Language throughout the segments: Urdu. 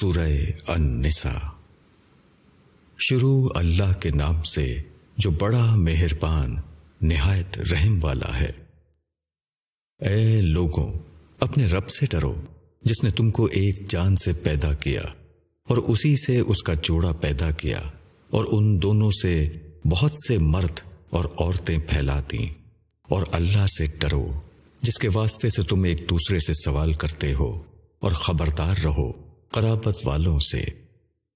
سورہ النساء۔ شروع اللہ کے نام سے جو بڑا مہربان، نہایت رحم والا ہے۔ اے لوگوں، اپنے رب سے ڈرو، جس نے تم کو ایک جان سے پیدا کیا اور اسی سے اس کا جوڑا پیدا کیا اور ان دونوں سے بہت سے مرد اور عورتیں پھیلا دیں۔ اور اللہ سے ڈرو، جس کے واسطے سے تم ایک دوسرے سے سوال کرتے ہو اور خبردار رہو۔ قرابت والوں سے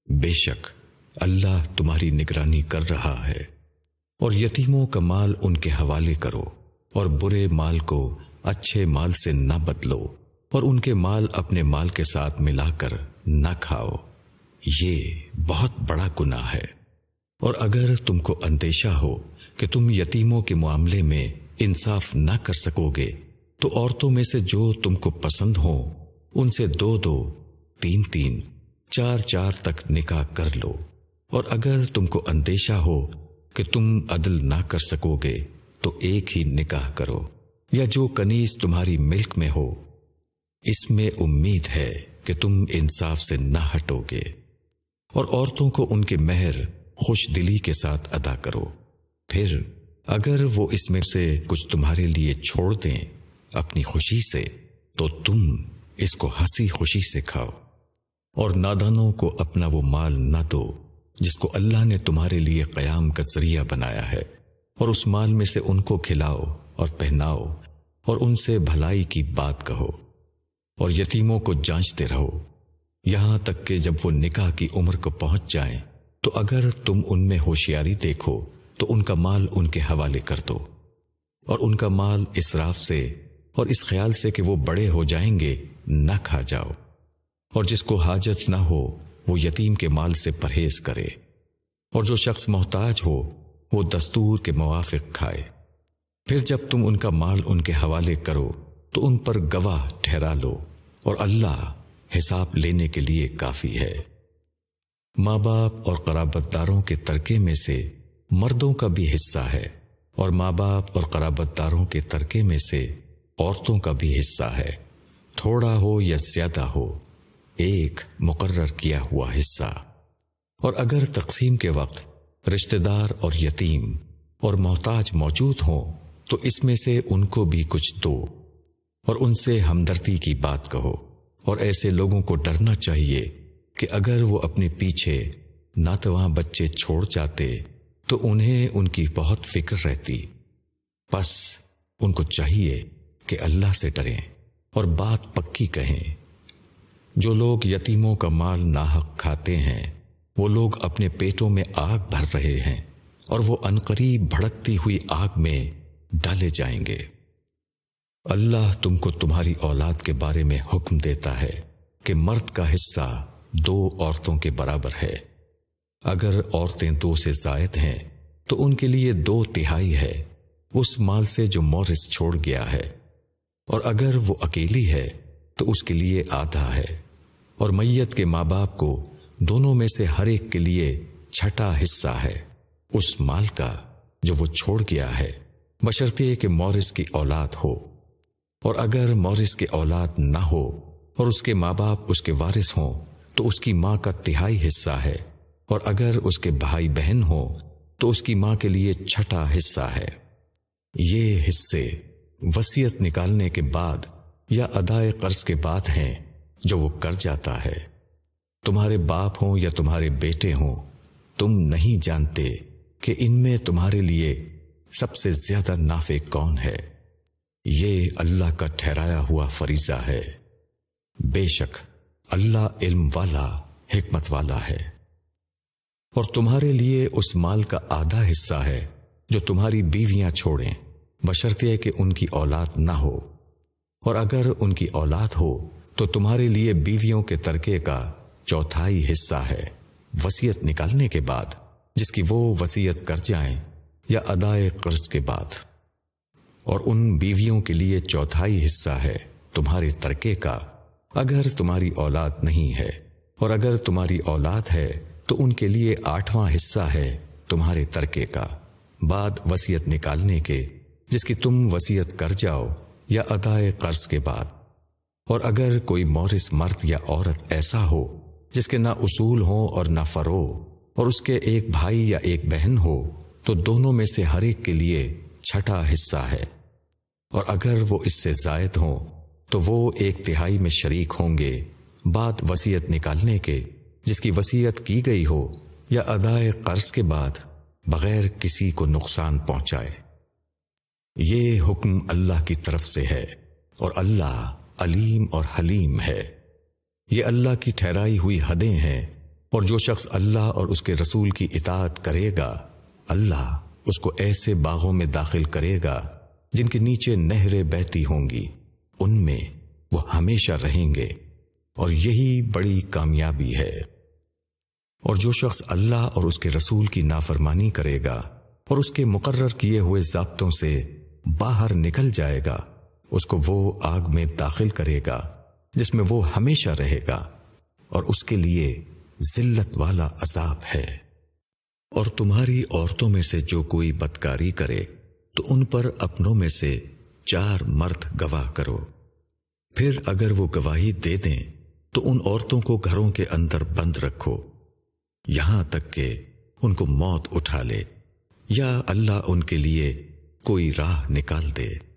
بے شک اللہ تمہاری نگرانی کر رہا ہے اور یتیموں کا مال ان کے حوالے کرو اور برے مال کو اچھے مال سے نہ بدلو اور ان کے مال اپنے مال کے ساتھ ملا کر نہ کھاؤ۔ یہ بہت بڑا گناہ ہے۔ اور اگر تم کو اندیشہ ہو کہ تم یتیموں کے معاملے میں انصاف نہ کر سکو گے، تو عورتوں میں سے جو تم کو پسند ہو ان سے دو دو تین تین، چار چار تک نکاح کر لو۔ اور اگر تم کو اندیشہ ہو کہ تم عدل نہ کر سکو گے، تو ایک ہی نکاح کرو۔ یا جو کنیز تمہاری ملک میں ہو، اس میں امید ہے کہ تم انصاف سے نہ ہٹو گے۔ اور عورتوں کو ان کے مہر خوش دلی کے ساتھ ادا کرو۔ پھر اگر وہ اس میں سے کچھ تمہارے لیے چھوڑ دیں اپنی خوشی سے، تو تم اس کو ہنسی خوشی سے کھاؤ۔ اور نادانوں کو اپنا وہ مال نہ دو، جس کو اللہ نے تمہارے لیے قیام کا ذریعہ بنایا ہے۔ اور اس مال میں سے ان کو کھلاؤ اور پہناؤ اور ان سے بھلائی کی بات کہو۔ اور یتیموں کو جانچتے رہو۔ یہاں تک کہ جب وہ نکاح کی عمر کو پہنچ جائیں، تو اگر تم ان میں ہوشیاری دیکھو، تو ان کا مال ان کے حوالے کر دو۔ اور ان کا مال اسراف سے اور اس خیال سے کہ وہ بڑے ہو جائیں گے، نہ کھا جاؤ۔ اور جس کو حاجت نہ ہو، وہ یتیم کے مال سے پرہیز کرے۔ اور جو شخص محتاج ہو، وہ دستور کے موافق کھائے۔ پھر جب تم ان کا مال ان کے حوالے کرو، تو ان پر گواہ ٹھہرا لو۔ اور اللہ حساب لینے کے لیے کافی ہے۔ ماں باپ اور قرابت داروں کے ترکے میں سے مردوں کا بھی حصہ ہے۔ اور ماں باپ اور قرابت داروں کے ترکے میں سے عورتوں کا بھی حصہ ہے۔ تھوڑا ہو یا زیادہ ہو ایک مقرر کیا ہوا حصہ۔ اور اگر تقسیم کے وقت رشتہ دار اور یتیم اور محتاج موجود ہوں، تو اس میں سے ان کو بھی کچھ دو۔ اور ان سے ہمدردی کی بات کہو۔ اور ایسے لوگوں کو ڈرنا چاہیے کہ اگر وہ اپنے پیچھے ناتواں بچے چھوڑ جاتے، تو انہیں ان کی بہت فکر رہتی۔ بس ان کو چاہیے کہ اللہ سے ڈریں اور بات پکی کہیں۔ جو لوگ یتیموں کا مال ناحق کھاتے ہیں، وہ لوگ اپنے پیٹوں میں آگ بھر رہے ہیں اور وہ انقریب بھڑکتی ہوئی آگ میں ڈالے جائیں گے۔ اللہ تم کو تمہاری اولاد کے بارے میں حکم دیتا ہے کہ مرد کا حصہ دو عورتوں کے برابر ہے۔ اگر عورتیں دو سے زائد ہیں، تو ان کے لیے دو تہائی ہے، اس مال سے جو مورس چھوڑ گیا ہے۔ اور اگر وہ اکیلی ہے، تو اس کے لیے آدھا ہے۔ اور میت کے ماں باپ کو دونوں میں سے ہر ایک کے لیے چھٹا حصہ ہے۔ اس مال کا جو وہ چھوڑ گیا ہے، بشرطے کہ مورس کی اولاد ہو۔ اور اگر مورس کی اولاد نہ ہو اور اس کے ماں باپ اس کے وارث ہوں، تو اس کی ماں کا تہائی حصہ ہے۔ اور اگر اس کے بھائی بہن ہو تو اس کی ماں کے لیے چھٹا حصہ ہے۔ یہ حصے وسیعت نکالنے کے بعد یا ادائے قرض کے بعد ہیں۔ جو وہ کر جاتا ہے۔ تمہارے باپ ہوں یا تمہارے بیٹے ہوں، تم نہیں جانتے کہ ان میں تمہارے لیے سب سے زیادہ نافع کون ہے۔ یہ اللہ کا ٹھہرایا ہوا فریضہ ہے۔ بے شک، اللہ علم والا، حکمت والا ہے۔ اور تمہارے لیے اس مال کا آدھا حصہ ہے جو تمہاری بیویاں چھوڑیں بشرطے کہ ان کی اولاد نہ ہو۔ اور اگر ان کی اولاد ہو تو تمہارے لیے بیویوں کے ترکے کا چوتھائی حصہ ہے۔ وسیعت نکالنے کے بعد، جس کی وہ وسیعت کر جائیں یا ادائے قرض کے بعد۔ اور ان بیویوں کے لیے چوتھائی حصہ ہے تمہارے ترکے کا۔ اگر تمہاری اولاد نہیں ہے اور اگر تمہاری اولاد ہے، تو ان کے لیے آٹھواں حصہ ہے تمہارے ترکے کا۔ بعد وسیعت نکالنے کے، جس کی تم وسیعت کر جاؤ یا ادائے قرض کے بعد۔ اور اگر کوئی مورس مرد یا عورت ایسا ہو جس کے نہ اصول ہوں اور نہ فرو اور اس کے ایک بھائی یا ایک بہن ہو، تو دونوں میں سے ہر ایک کے لیے چھٹا حصہ ہے۔ اور اگر وہ اس سے زائد ہوں، تو وہ ایک تہائی میں شریک ہوں گے بات وسیعت نکالنے کے، جس کی وسیعت کی گئی ہو یا ادائے قرض کے بعد بغیر کسی کو نقصان پہنچائے۔ یہ حکم اللہ کی طرف سے ہے اور اللہ علیم اور حلیم ہے۔ یہ اللہ کی ٹھہرائی ہوئی حدیں ہیں اور جو شخص اللہ اور اس کے رسول کی اطاعت کرے گا، اللہ اس کو ایسے باغوں میں داخل کرے گا جن کے نیچے نہریں بہتی ہوں گی۔ ان میں وہ ہمیشہ رہیں گے اور یہی بڑی کامیابی ہے۔ اور جو شخص اللہ اور اس کے رسول کی نافرمانی کرے گا اور اس کے مقرر کیے ہوئے ضابطوں سے باہر نکل جائے گا اس کو وہ آگ میں داخل کرے گا، جس میں وہ ہمیشہ رہے گا، اور اس کے لیے ذلت والا عذاب ہے۔ اور تمہاری عورتوں میں سے جو کوئی بدکاری کرے، تو ان پر اپنوں میں سے چار مرد گواہ کرو۔ پھر اگر وہ گواہی دے دیں، تو ان عورتوں کو گھروں کے اندر بند رکھو۔ یہاں تک کہ ان کو موت اٹھا لے، یا اللہ ان کے لیے کوئی راہ نکال دے۔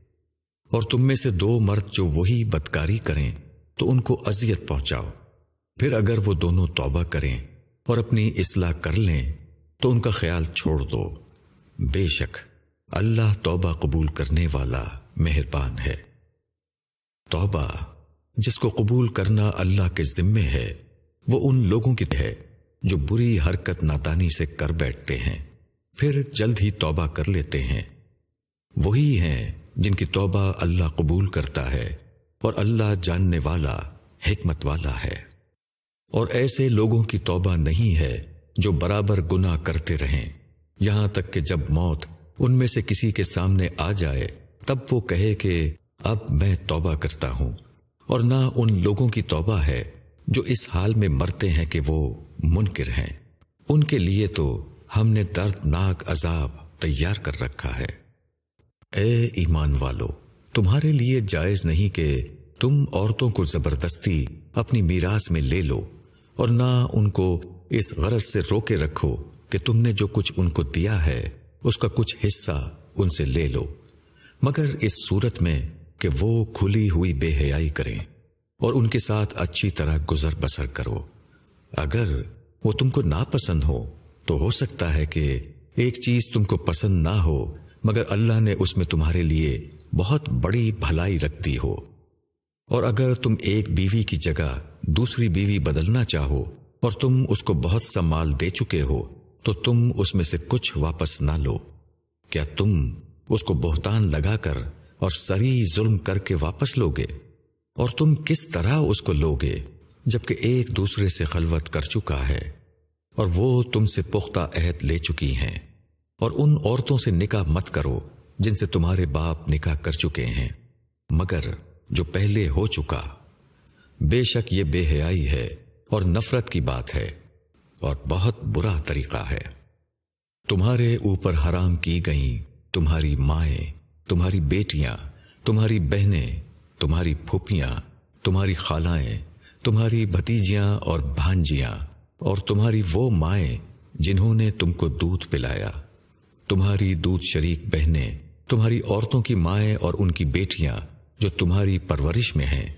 اور تم میں سے دو مرد جو وہی بدکاری کریں، تو ان کو اذیت پہنچاؤ۔ پھر اگر وہ دونوں توبہ کریں اور اپنی اصلاح کر لیں، تو ان کا خیال چھوڑ دو۔ بے شک، اللہ توبہ قبول کرنے والا مہربان ہے۔ توبہ، جس کو قبول کرنا اللہ کے ذمے ہے، وہ ان لوگوں کی ہے جو بری حرکت نادانی سے کر بیٹھتے ہیں۔ پھر جلد ہی توبہ کر لیتے ہیں۔ وہی ہیں جن کی توبہ اللہ قبول کرتا ہے اور اللہ جاننے والا، حکمت والا ہے۔ اور ایسے لوگوں کی توبہ نہیں ہے جو برابر گناہ کرتے رہیں۔ یہاں تک کہ جب موت ان میں سے کسی کے سامنے آ جائے، تب وہ کہے کہ، اب میں توبہ کرتا ہوں۔ اور نہ ان لوگوں کی توبہ ہے جو اس حال میں مرتے ہیں کہ وہ منکر ہیں۔ ان کے لیے تو ہم نے دردناک عذاب تیار کر رکھا ہے۔ اے ایمان والو، تمہارے لیے جائز نہیں کہ تم عورتوں کو زبردستی اپنی میراث میں لے لو اور نہ ان کو اس غرض سے روکے رکھو کہ تم نے جو کچھ ان کو دیا ہے، اس کا کچھ حصہ ان سے لے لو۔ مگر اس صورت میں کہ وہ کھلی ہوئی بے حیائی کریں اور ان کے ساتھ اچھی طرح گزر بسر کرو۔ اگر وہ تم کو ناپسند ہو، تو ہو سکتا ہے کہ ایک چیز تم کو پسند نہ ہو مگر اللہ نے اس میں تمہارے لیے بہت بڑی بھلائی رکھتی ہو۔ اور اگر تم ایک بیوی کی جگہ دوسری بیوی بدلنا چاہو اور تم اس کو بہت سا مال دے چکے ہو، تو تم اس میں سے کچھ واپس نہ لو۔ کیا تم اس کو بہتان لگا کر اور سری ظلم کر کے واپس لوگے؟ اور تم کس طرح اس کو لوگے جبکہ ایک دوسرے سے خلوت کر چکا ہے؟ اور وہ تم سے پختہ عہد لے چکی ہیں۔ اور ان عورتوں سے نکاح مت کرو جن سے تمہارے باپ نکاح کر چکے ہیں۔ مگر جو پہلے ہو چکا، بے شک یہ بے حیائی ہے اور نفرت کی بات ہے اور بہت برا طریقہ ہے۔ تمہارے اوپر حرام کی گئیں تمہاری مائیں، تمہاری بیٹیاں، تمہاری بہنیں، تمہاری پھوپیاں تمہاری خالائیں، تمہاری بھتیجیاں اور بھانجیاں اور تمہاری وہ مائیں جنہوں نے تم کو دودھ پلایا۔ تمہاری دودھ شریک بہنیں، تمہاری عورتوں کی مائیں اور ان کی بیٹیاں جو تمہاری پرورش میں ہیں،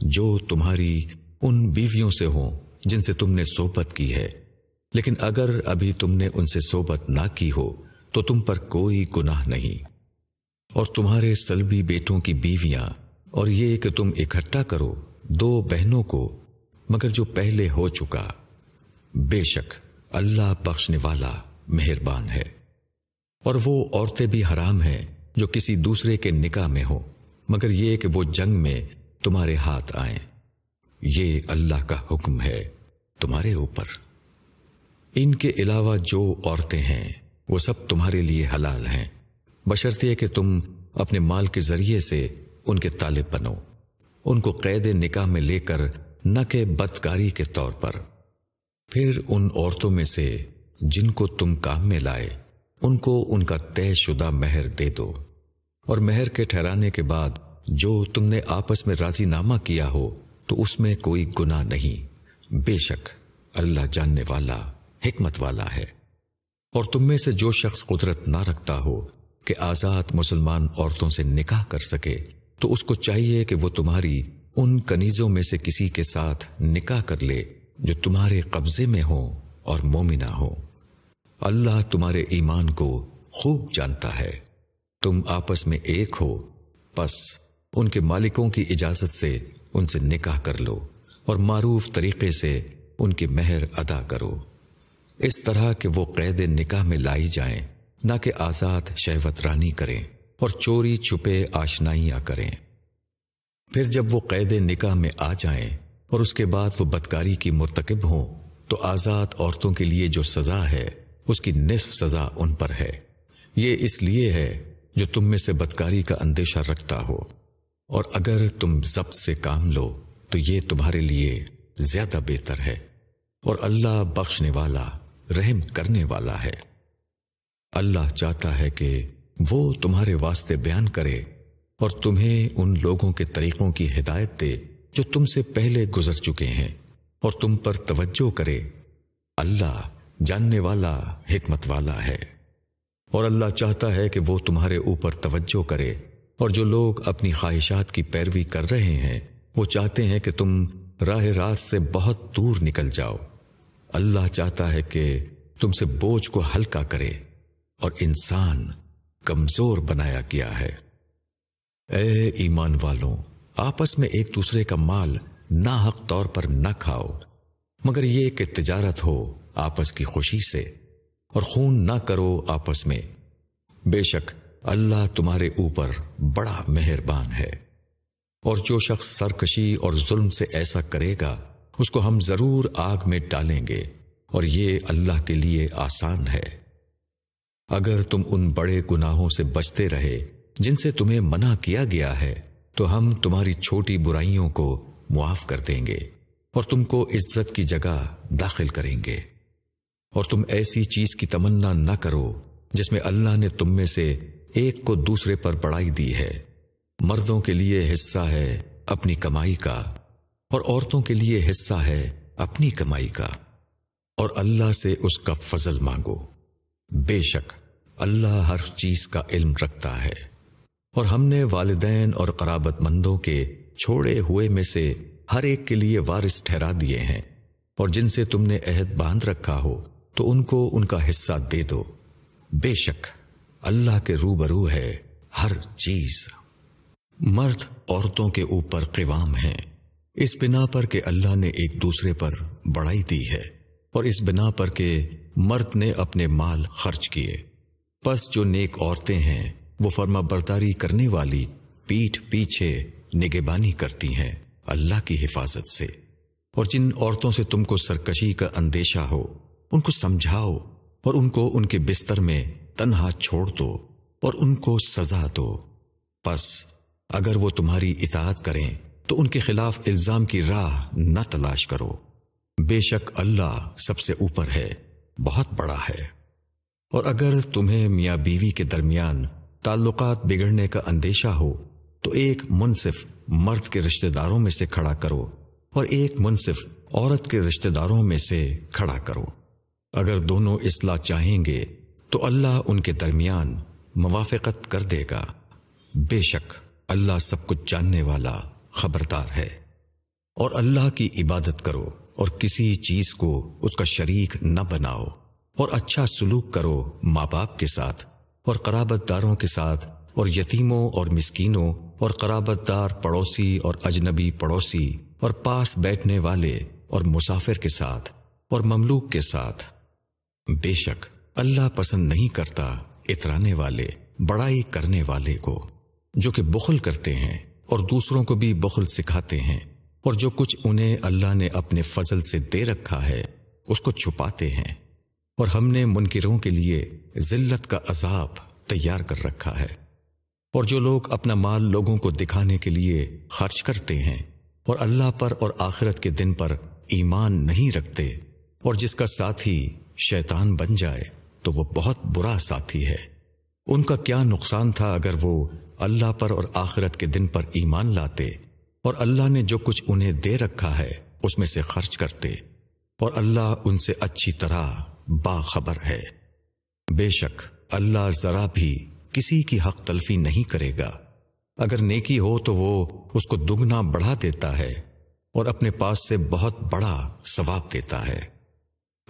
جو تمہاری ان بیویوں سے ہوں جن سے تم نے صحبت کی ہے۔ لیکن اگر ابھی تم نے ان سے صحبت نہ کی ہو، تو تم پر کوئی گناہ نہیں۔ اور تمہارے سلبی بیٹوں کی بیویاں، اور یہ کہ تم اکٹھا کرو دو بہنوں کو مگر جو پہلے ہو چکا۔ بے شک اللہ بخشنے والا مہربان ہے۔ اور وہ عورتیں بھی حرام ہیں جو کسی دوسرے کے نکاح میں ہو مگر یہ کہ وہ جنگ میں تمہارے ہاتھ آئیں۔ یہ اللہ کا حکم ہے تمہارے اوپر۔ ان کے علاوہ جو عورتیں ہیں، وہ سب تمہارے لیے حلال ہیں۔ بشرطیے کہ تم اپنے مال کے ذریعے سے ان کے طالب بنو۔ ان کو قید نکاح میں لے کر نہ کہ بدکاری کے طور پر۔ پھر ان عورتوں میں سے جن کو تم کام میں لائے ان کو ان کا طے شدہ مہر دے دو۔ اور مہر کے ٹھہرانے کے بعد جو تم نے آپس میں راضی نامہ کیا ہو، تو اس میں کوئی گناہ نہیں۔ بے شک اللہ جاننے والا، حکمت والا ہے۔ اور تم میں سے جو شخص قدرت نہ رکھتا ہو کہ آزاد مسلمان عورتوں سے نکاح کر سکے، تو اس کو چاہیے کہ وہ تمہاری ان کنیزوں میں سے کسی کے ساتھ نکاح کر لے جو تمہارے قبضے میں ہو اور مومنہ ہو اللہ تمہارے ایمان کو خوب جانتا ہے۔ تم آپس میں ایک ہو۔ پس ان کے مالکوں کی اجازت سے ان سے نکاح کر لو اور معروف طریقے سے ان کی مہر ادا کرو۔ اس طرح کہ وہ قید نکاح میں لائی جائیں، نہ کہ آزاد شہوت رانی کریں اور چوری چھپے آشنائیاں کریں۔ پھر جب وہ قید نکاح میں آ جائیں اور اس کے بعد وہ بدکاری کی مرتکب ہوں، تو آزاد عورتوں کے لیے جو سزا ہے اس کی نصف سزا ان پر ہے۔ یہ اس لیے ہے جو تم میں سے بدکاری کا اندیشہ رکھتا ہو۔ اور اگر تم ضبط سے کام لو، تو یہ تمہارے لیے زیادہ بہتر ہے۔ اور اللہ بخشنے والا، رحم کرنے والا ہے۔ اللہ چاہتا ہے کہ وہ تمہارے واسطے بیان کرے اور تمہیں ان لوگوں کے طریقوں کی ہدایت دے جو تم سے پہلے گزر چکے ہیں۔ اور تم پر توجہ کرے۔ اللہ جاننے والا، حکمت والا ہے۔ اور اللہ چاہتا ہے کہ وہ تمہارے اوپر توجہ کرے۔ اور جو لوگ اپنی خواہشات کی پیروی کر رہے ہیں، وہ چاہتے ہیں کہ تم راہ راست سے بہت دور نکل جاؤ۔ اللہ چاہتا ہے کہ تم سے بوجھ کو ہلکا کرے۔ اور انسان کمزور بنایا گیا ہے۔ اے ایمان والوں، آپس میں ایک دوسرے کا مال نہ حق طور پر نہ کھاؤ۔ مگر یہ کہ تجارت ہو آپس کی خوشی سے، اور خون نہ کرو آپس میں۔ بے شک اللہ تمہارے اوپر بڑا مہربان ہے۔ اور جو شخص سرکشی اور ظلم سے ایسا کرے گا، اس کو ہم ضرور آگ میں ڈالیں گے۔ اور یہ اللہ کے لیے آسان ہے۔ اگر تم ان بڑے گناہوں سے بچتے رہے، جن سے تمہیں منع کیا گیا ہے، تو ہم تمہاری چھوٹی برائیوں کو معاف کر دیں گے، اور تم کو عزت کی جگہ داخل کریں گے۔ اور تم ایسی چیز کی تمنا نہ کرو جس میں اللہ نے تم میں سے ایک کو دوسرے پر بڑائی دی ہے۔ مردوں کے لیے حصہ ہے اپنی کمائی کا اور عورتوں کے لیے حصہ ہے اپنی کمائی کا۔ اور اللہ سے اس کا فضل مانگو۔ بے شک اللہ ہر چیز کا علم رکھتا ہے۔ اور ہم نے والدین اور قرابت مندوں کے چھوڑے ہوئے میں سے ہر ایک کے لیے وارث ٹھہرا دیے ہیں۔ اور جن سے تم نے عہد باندھ رکھا ہو تو ان کو ان کا حصہ دے دو۔ بے شک اللہ کے روبرو ہے ہر چیز۔ مرد عورتوں کے اوپر قوام ہیں۔ اس بنا پر کہ اللہ نے ایک دوسرے پر بڑائی دی ہے اور اس بنا پر کہ مرد نے اپنے مال خرچ کیے۔ پس جو نیک عورتیں ہیں، وہ فرما برداری کرنے والی پیٹھ پیچھے نگبانی کرتی ہیں اللہ کی حفاظت سے۔ اور جن عورتوں سے تم کو سرکشی کا اندیشہ ہو ان کو سمجھاؤ اور ان کو ان کے بستر میں تنہا چھوڑ دو اور ان کو سزا دو۔ پس اگر وہ تمہاری اطاعت کریں تو ان کے خلاف الزام کی راہ نہ تلاش کرو۔ بے شک اللہ سب سے اوپر ہے، بہت بڑا ہے۔ اور اگر تمہیں میاں بیوی کے درمیان تعلقات بگڑنے کا اندیشہ ہو، تو ایک منصف مرد کے رشتہ داروں میں سے کھڑا کرو اور ایک منصف عورت کے رشتہ داروں میں سے کھڑا کرو۔ اگر دونوں اصلاح چاہیں گے، تو اللہ ان کے درمیان موافقت کر دے گا۔ بے شک اللہ سب کچھ جاننے والا خبردار ہے۔ اور اللہ کی عبادت کرو اور کسی چیز کو اس کا شریک نہ بناؤ۔ اور اچھا سلوک کرو ماں باپ کے ساتھ اور قرابت داروں کے ساتھ اور یتیموں اور مسکینوں اور قرابت دار پڑوسی اور اجنبی پڑوسی اور پاس بیٹھنے والے اور مسافر کے ساتھ اور مملوک کے ساتھ۔ بے شک اللہ پسند نہیں کرتا اترانے والے، بڑائی کرنے والے کو، جو کہ بخل کرتے ہیں اور دوسروں کو بھی بخل سکھاتے ہیں اور جو کچھ انہیں اللہ نے اپنے فضل سے دے رکھا ہے، اس کو چھپاتے ہیں۔ اور ہم نے منکروں کے لیے ذلت کا عذاب تیار کر رکھا ہے۔ اور جو لوگ اپنا مال لوگوں کو دکھانے کے لیے خرچ کرتے ہیں اور اللہ پر اور آخرت کے دن پر ایمان نہیں رکھتے، اور جس کا ساتھی شیطان بن جائے تو وہ بہت برا ساتھی ہے۔ ان کا کیا نقصان تھا اگر وہ اللہ پر اور آخرت کے دن پر ایمان لاتے اور اللہ نے جو کچھ انہیں دے رکھا ہے اس میں سے خرچ کرتے اور اللہ ان سے اچھی طرح باخبر ہے۔ بے شک اللہ ذرا بھی کسی کی حق تلفی نہیں کرے گا۔ اگر نیکی ہو تو وہ اس کو دگنا بڑھا دیتا ہے اور اپنے پاس سے بہت بڑا ثواب دیتا ہے۔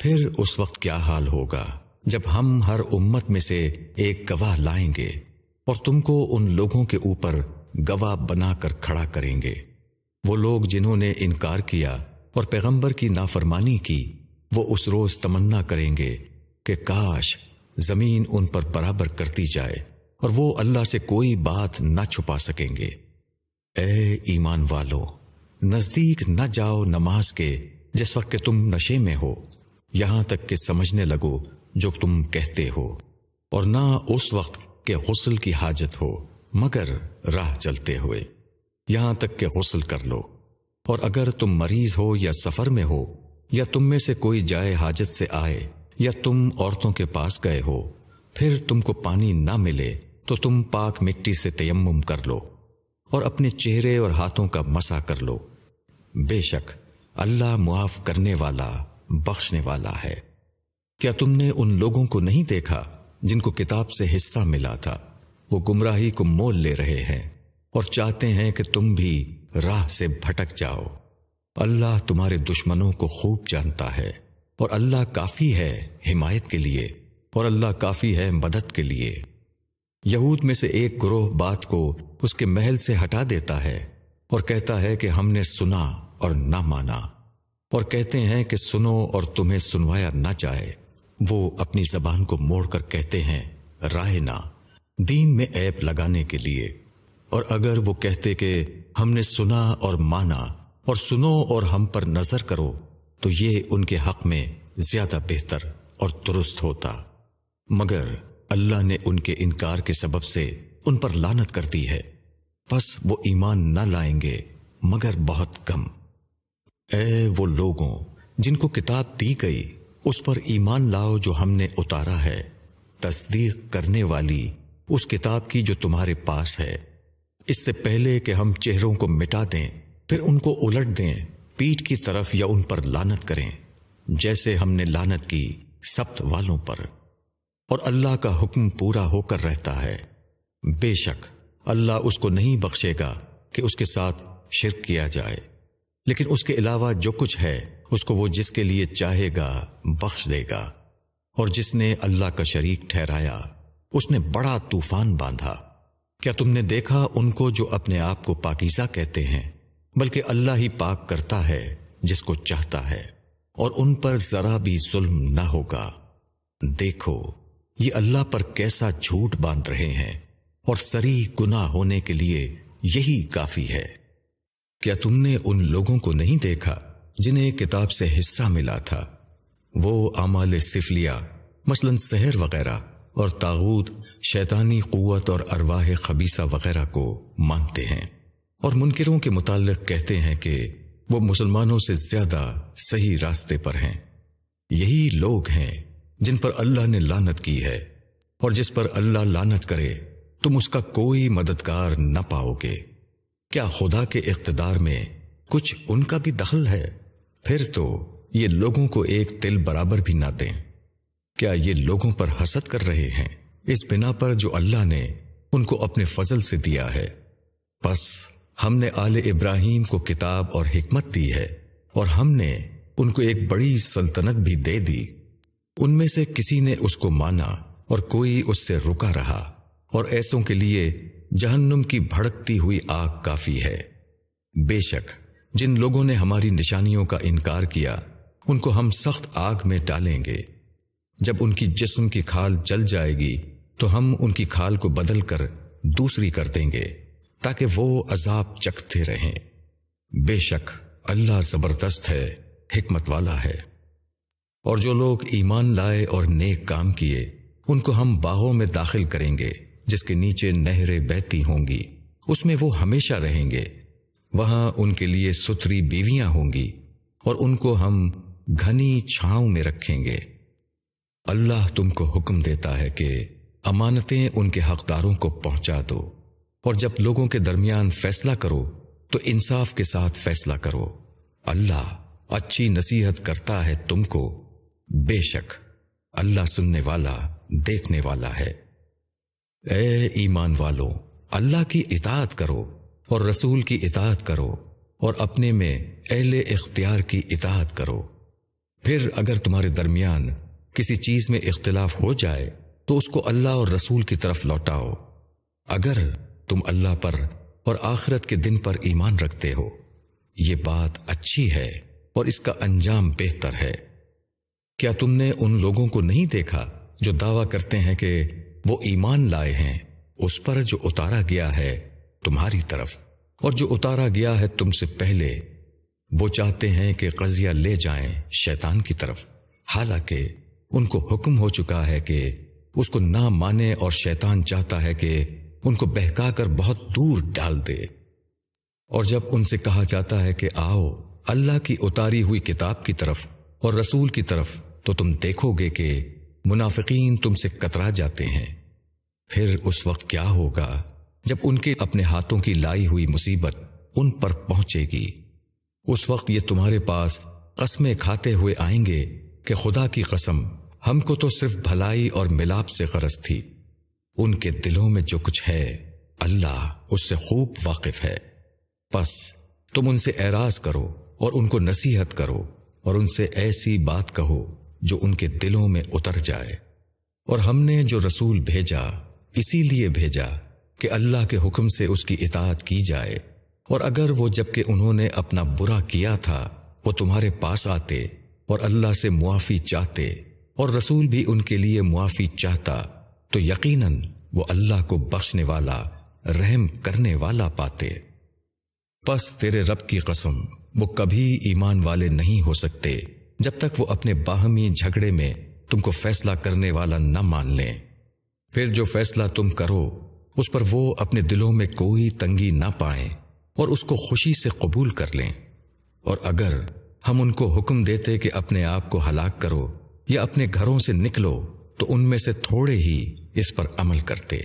پھر اس وقت کیا حال ہوگا جب ہم ہر امت میں سے ایک گواہ لائیں گے اور تم کو ان لوگوں کے اوپر گواہ بنا کر کھڑا کریں گے؟ وہ لوگ جنہوں نے انکار کیا اور پیغمبر کی نافرمانی کی، وہ اس روز تمنا کریں گے کہ کاش زمین ان پر برابر کرتی جائے اور وہ اللہ سے کوئی بات نہ چھپا سکیں گے۔ اے ایمان والو، نزدیک نہ جاؤ نماز کے جس وقت کہ تم نشے میں ہو۔ یہاں تک کہ سمجھنے لگو جو تم کہتے ہو، اور نہ اس وقت کہ غسل کی حاجت ہو، مگر راہ چلتے ہوئے۔ یہاں تک کہ غسل کر لو۔ اور اگر تم مریض ہو یا سفر میں ہو، یا تم میں سے کوئی جائے حاجت سے آئے، یا تم عورتوں کے پاس گئے ہو، پھر تم کو پانی نہ ملے، تو تم پاک مٹی سے تیمم کر لو، اور اپنے چہرے اور ہاتھوں کا مسا کر لو۔ بے شک، اللہ معاف کرنے والا بخشنے والا ہے۔ کیا تم نے ان لوگوں کو نہیں دیکھا جن کو کتاب سے حصہ ملا تھا؟ وہ گمراہی کو مول لے رہے ہیں اور چاہتے ہیں کہ تم بھی راہ سے بھٹک جاؤ۔ اللہ تمہارے دشمنوں کو خوب جانتا ہے اور اللہ کافی ہے حمایت کے لیے اور اللہ کافی ہے مدد کے لیے۔ یہود میں سے ایک گروہ بات کو اس کے محل سے ہٹا دیتا ہے اور کہتا ہے کہ ہم نے سنا اور نہ مانا۔ اور کہتے ہیں کہ سنو اور تمہیں سنوایا نہ جائے۔ وہ اپنی زبان کو موڑ کر کہتے ہیں، رائے نہ، دین میں ایپ لگانے کے لیے۔ اور اگر وہ کہتے کہ ہم نے سنا اور مانا اور سنو اور ہم پر نظر کرو، تو یہ ان کے حق میں زیادہ بہتر اور درست ہوتا۔ مگر اللہ نے ان کے انکار کے سبب سے ان پر لانت کر دی ہے۔ بس وہ ایمان نہ لائیں گے، مگر بہت کم۔ اے وہ لوگوں، جن کو کتاب دی گئی، اس پر ایمان لاؤ جو ہم نے اتارا ہے۔ تصدیق کرنے والی اس کتاب کی جو تمہارے پاس ہے۔ اس سے پہلے کہ ہم چہروں کو مٹا دیں، پھر ان کو الٹ دیں پیٹ کی طرف یا ان پر لانت کریں۔ جیسے ہم نے لانت کی سبت والوں پر۔ اور اللہ کا حکم پورا ہو کر رہتا ہے۔ بے شک، اللہ اس کو نہیں بخشے گا کہ اس کے ساتھ شرک کیا جائے۔ لیکن اس کے علاوہ جو کچھ ہے، اس کو وہ جس کے لیے چاہے گا، بخش دے گا۔ اور جس نے اللہ کا شریک ٹھہرایا، اس نے بڑا طوفان باندھا۔ کیا تم نے دیکھا ان کو جو اپنے آپ کو پاکیزہ کہتے ہیں، بلکہ اللہ ہی پاک کرتا ہے جس کو چاہتا ہے۔ اور ان پر ذرا بھی ظلم نہ ہوگا۔ دیکھو، یہ اللہ پر کیسا جھوٹ باندھ رہے ہیں۔ اور سری گنا ہونے کے لیے یہی کافی ہے۔ کیا تم نے ان لوگوں کو نہیں دیکھا جنہیں کتاب سے حصہ ملا تھا؟ وہ امال سفلیا مثلا سحر وغیرہ، اور تاغوت، شیطانی قوت اور ارواح خبیصہ وغیرہ کو مانتے ہیں۔ اور منکروں کے متعلق کہتے ہیں کہ وہ مسلمانوں سے زیادہ صحیح راستے پر ہیں۔ یہی لوگ ہیں جن پر اللہ نے لانت کی ہے۔ اور جس پر اللہ لانت کرے، تم اس کا کوئی مددگار نہ پاؤ گے۔ کیا خدا کے اقتدار میں کچھ ان کا بھی دخل ہے؟ پھر تو یہ لوگوں کو ایک تل برابر بھی نہ دیں۔ کیا یہ لوگوں پر حسد کر رہے ہیں؟ اس بنا پر جو اللہ نے ان کو اپنے فضل سے دیا ہے۔ بس ہم نے آل ابراہیم کو کتاب اور حکمت دی ہے اور ہم نے ان کو ایک بڑی سلطنت بھی دے دی۔ ان میں سے کسی نے اس کو مانا اور کوئی اس سے رکا رہا۔ اور ایسوں کے لیے جہنم کی بھڑکتی ہوئی آگ کافی ہے۔ بے شک، جن لوگوں نے ہماری نشانیوں کا انکار کیا، ان کو ہم سخت آگ میں ڈالیں گے۔ جب ان کی جسم کی کھال جل جائے گی، تو ہم ان کی کھال کو بدل کر دوسری کر دیں گے، تاکہ وہ عذاب چکھتے رہیں۔ بے شک، اللہ زبردست ہے، حکمت والا ہے۔ اور جو لوگ ایمان لائے اور نیک کام کیے، ان کو ہم باغوں میں داخل کریں گے۔ جس کے نیچے نہریں بہتی ہوں گی، اس میں وہ ہمیشہ رہیں گے۔ وہاں ان کے لیے ستری بیویاں ہوں گی اور ان کو ہم گھنی چھاؤں میں رکھیں گے۔ اللہ تم کو حکم دیتا ہے کہ امانتیں ان کے حقداروں کو پہنچا دو اور جب لوگوں کے درمیان فیصلہ کرو تو انصاف کے ساتھ فیصلہ کرو۔ اللہ اچھی نصیحت کرتا ہے تم کو۔ بے شک، اللہ سننے والا، دیکھنے والا ہے۔ اے ایمان والو، اللہ کی اطاعت کرو اور رسول کی اطاعت کرو اور اپنے میں اہل اختیار کی اطاعت کرو۔ پھر اگر تمہارے درمیان کسی چیز میں اختلاف ہو جائے، تو اس کو اللہ اور رسول کی طرف لوٹاؤ۔ اگر تم اللہ پر اور آخرت کے دن پر ایمان رکھتے ہو، یہ بات اچھی ہے اور اس کا انجام بہتر ہے۔ کیا تم نے ان لوگوں کو نہیں دیکھا جو دعویٰ کرتے ہیں کہ وہ ایمان لائے ہیں، اس پر جو اتارا گیا ہے تمہاری طرف۔ اور جو اتارا گیا ہے تم سے پہلے، وہ چاہتے ہیں کہ قضیہ لے جائیں شیطان کی طرف۔ حالانکہ ان کو حکم ہو چکا ہے کہ اس کو نہ مانے اور شیطان چاہتا ہے کہ ان کو بہکا کر بہت دور ڈال دے۔ اور جب ان سے کہا جاتا ہے کہ آؤ، اللہ کی اتاری ہوئی کتاب کی طرف اور رسول کی طرف، تو تم دیکھو گے کہ منافقین تم سے کترا جاتے ہیں۔ پھر اس وقت کیا ہوگا جب ان کے اپنے ہاتھوں کی لائی ہوئی مصیبت ان پر پہنچے گی۔ اس وقت یہ تمہارے پاس قسمیں کھاتے ہوئے آئیں گے کہ خدا کی قسم، ہم کو تو صرف بھلائی اور ملاپ سے غرض تھی۔ ان کے دلوں میں جو کچھ ہے، اللہ اس سے خوب واقف ہے۔ پس تم ان سے اعراض کرو اور ان کو نصیحت کرو اور ان سے ایسی بات کہو۔ جو ان کے دلوں میں اتر جائے۔ اور ہم نے جو رسول بھیجا، اسی لیے بھیجا کہ اللہ کے حکم سے اس کی اطاعت کی جائے۔ اور اگر وہ جبکہ انہوں نے اپنا برا کیا تھا، وہ تمہارے پاس آتے اور اللہ سے معافی چاہتے اور رسول بھی ان کے لیے معافی چاہتا، تو یقیناً وہ اللہ کو بخشنے والا، رحم کرنے والا پاتے۔ پس تیرے رب کی قسم، وہ کبھی ایمان والے نہیں ہو سکتے۔ جب تک وہ اپنے باہمی جھگڑے میں تم کو فیصلہ کرنے والا نہ مان لیں پھر جو فیصلہ تم کرو، اس پر وہ اپنے دلوں میں کوئی تنگی نہ پائیں اور اس کو خوشی سے قبول کر لیں۔ اور اگر ہم ان کو حکم دیتے کہ اپنے آپ کو ہلاک کرو یا اپنے گھروں سے نکلو، تو ان میں سے تھوڑے ہی اس پر عمل کرتے۔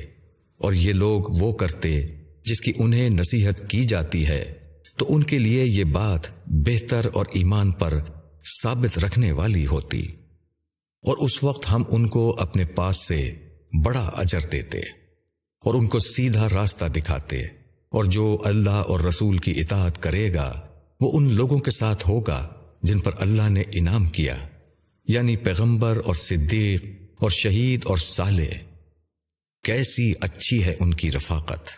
اور یہ لوگ وہ کرتے جس کی انہیں نصیحت کی جاتی ہے۔ تو ان کے لیے یہ بات بہتر اور ایمان پر ثابت رکھنے والی ہوتی اور اس وقت ہم ان کو اپنے پاس سے بڑا اجر دیتے اور ان کو سیدھا راستہ دکھاتے اور جو اللہ اور رسول کی اطاعت کرے گا، وہ ان لوگوں کے ساتھ ہوگا جن پر اللہ نے انعام کیا یعنی پیغمبر اور صدیق اور شہید اور صالح۔ کیسی اچھی ہے ان کی رفاقت۔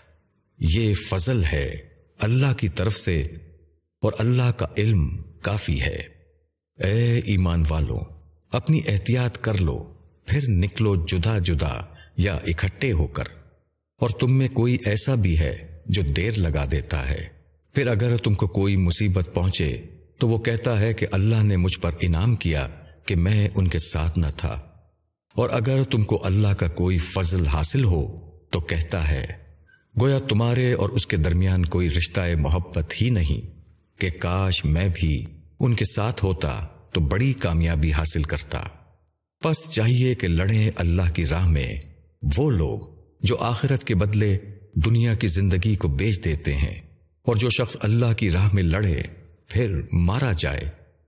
یہ فضل ہے اللہ کی طرف سے اور اللہ کا علم کافی ہے۔ اے ایمان والو، اپنی احتیاط کر لو، پھر نکلو جدا جدا یا اکٹھے ہو کر۔ اور تم میں کوئی ایسا بھی ہے جو دیر لگا دیتا ہے۔ پھر اگر تم کو کوئی مصیبت پہنچے، تو وہ کہتا ہے کہ اللہ نے مجھ پر انعام کیا کہ میں ان کے ساتھ نہ تھا۔ اور اگر تم کو اللہ کا کوئی فضل حاصل ہو، تو کہتا ہے، گویا تمہارے اور اس کے درمیان کوئی رشتہ محبت ہی نہیں کہ کاش میں بھی ان کے ساتھ ہوتا تو بڑی کامیابی حاصل کرتا۔ پس چاہیے کہ لڑیں اللہ کی راہ میں۔ وہ لوگ جو آخرت کے بدلے دنیا کی زندگی کو بیچ دیتے ہیں اور جو شخص اللہ کی راہ میں لڑے، پھر مارا جائے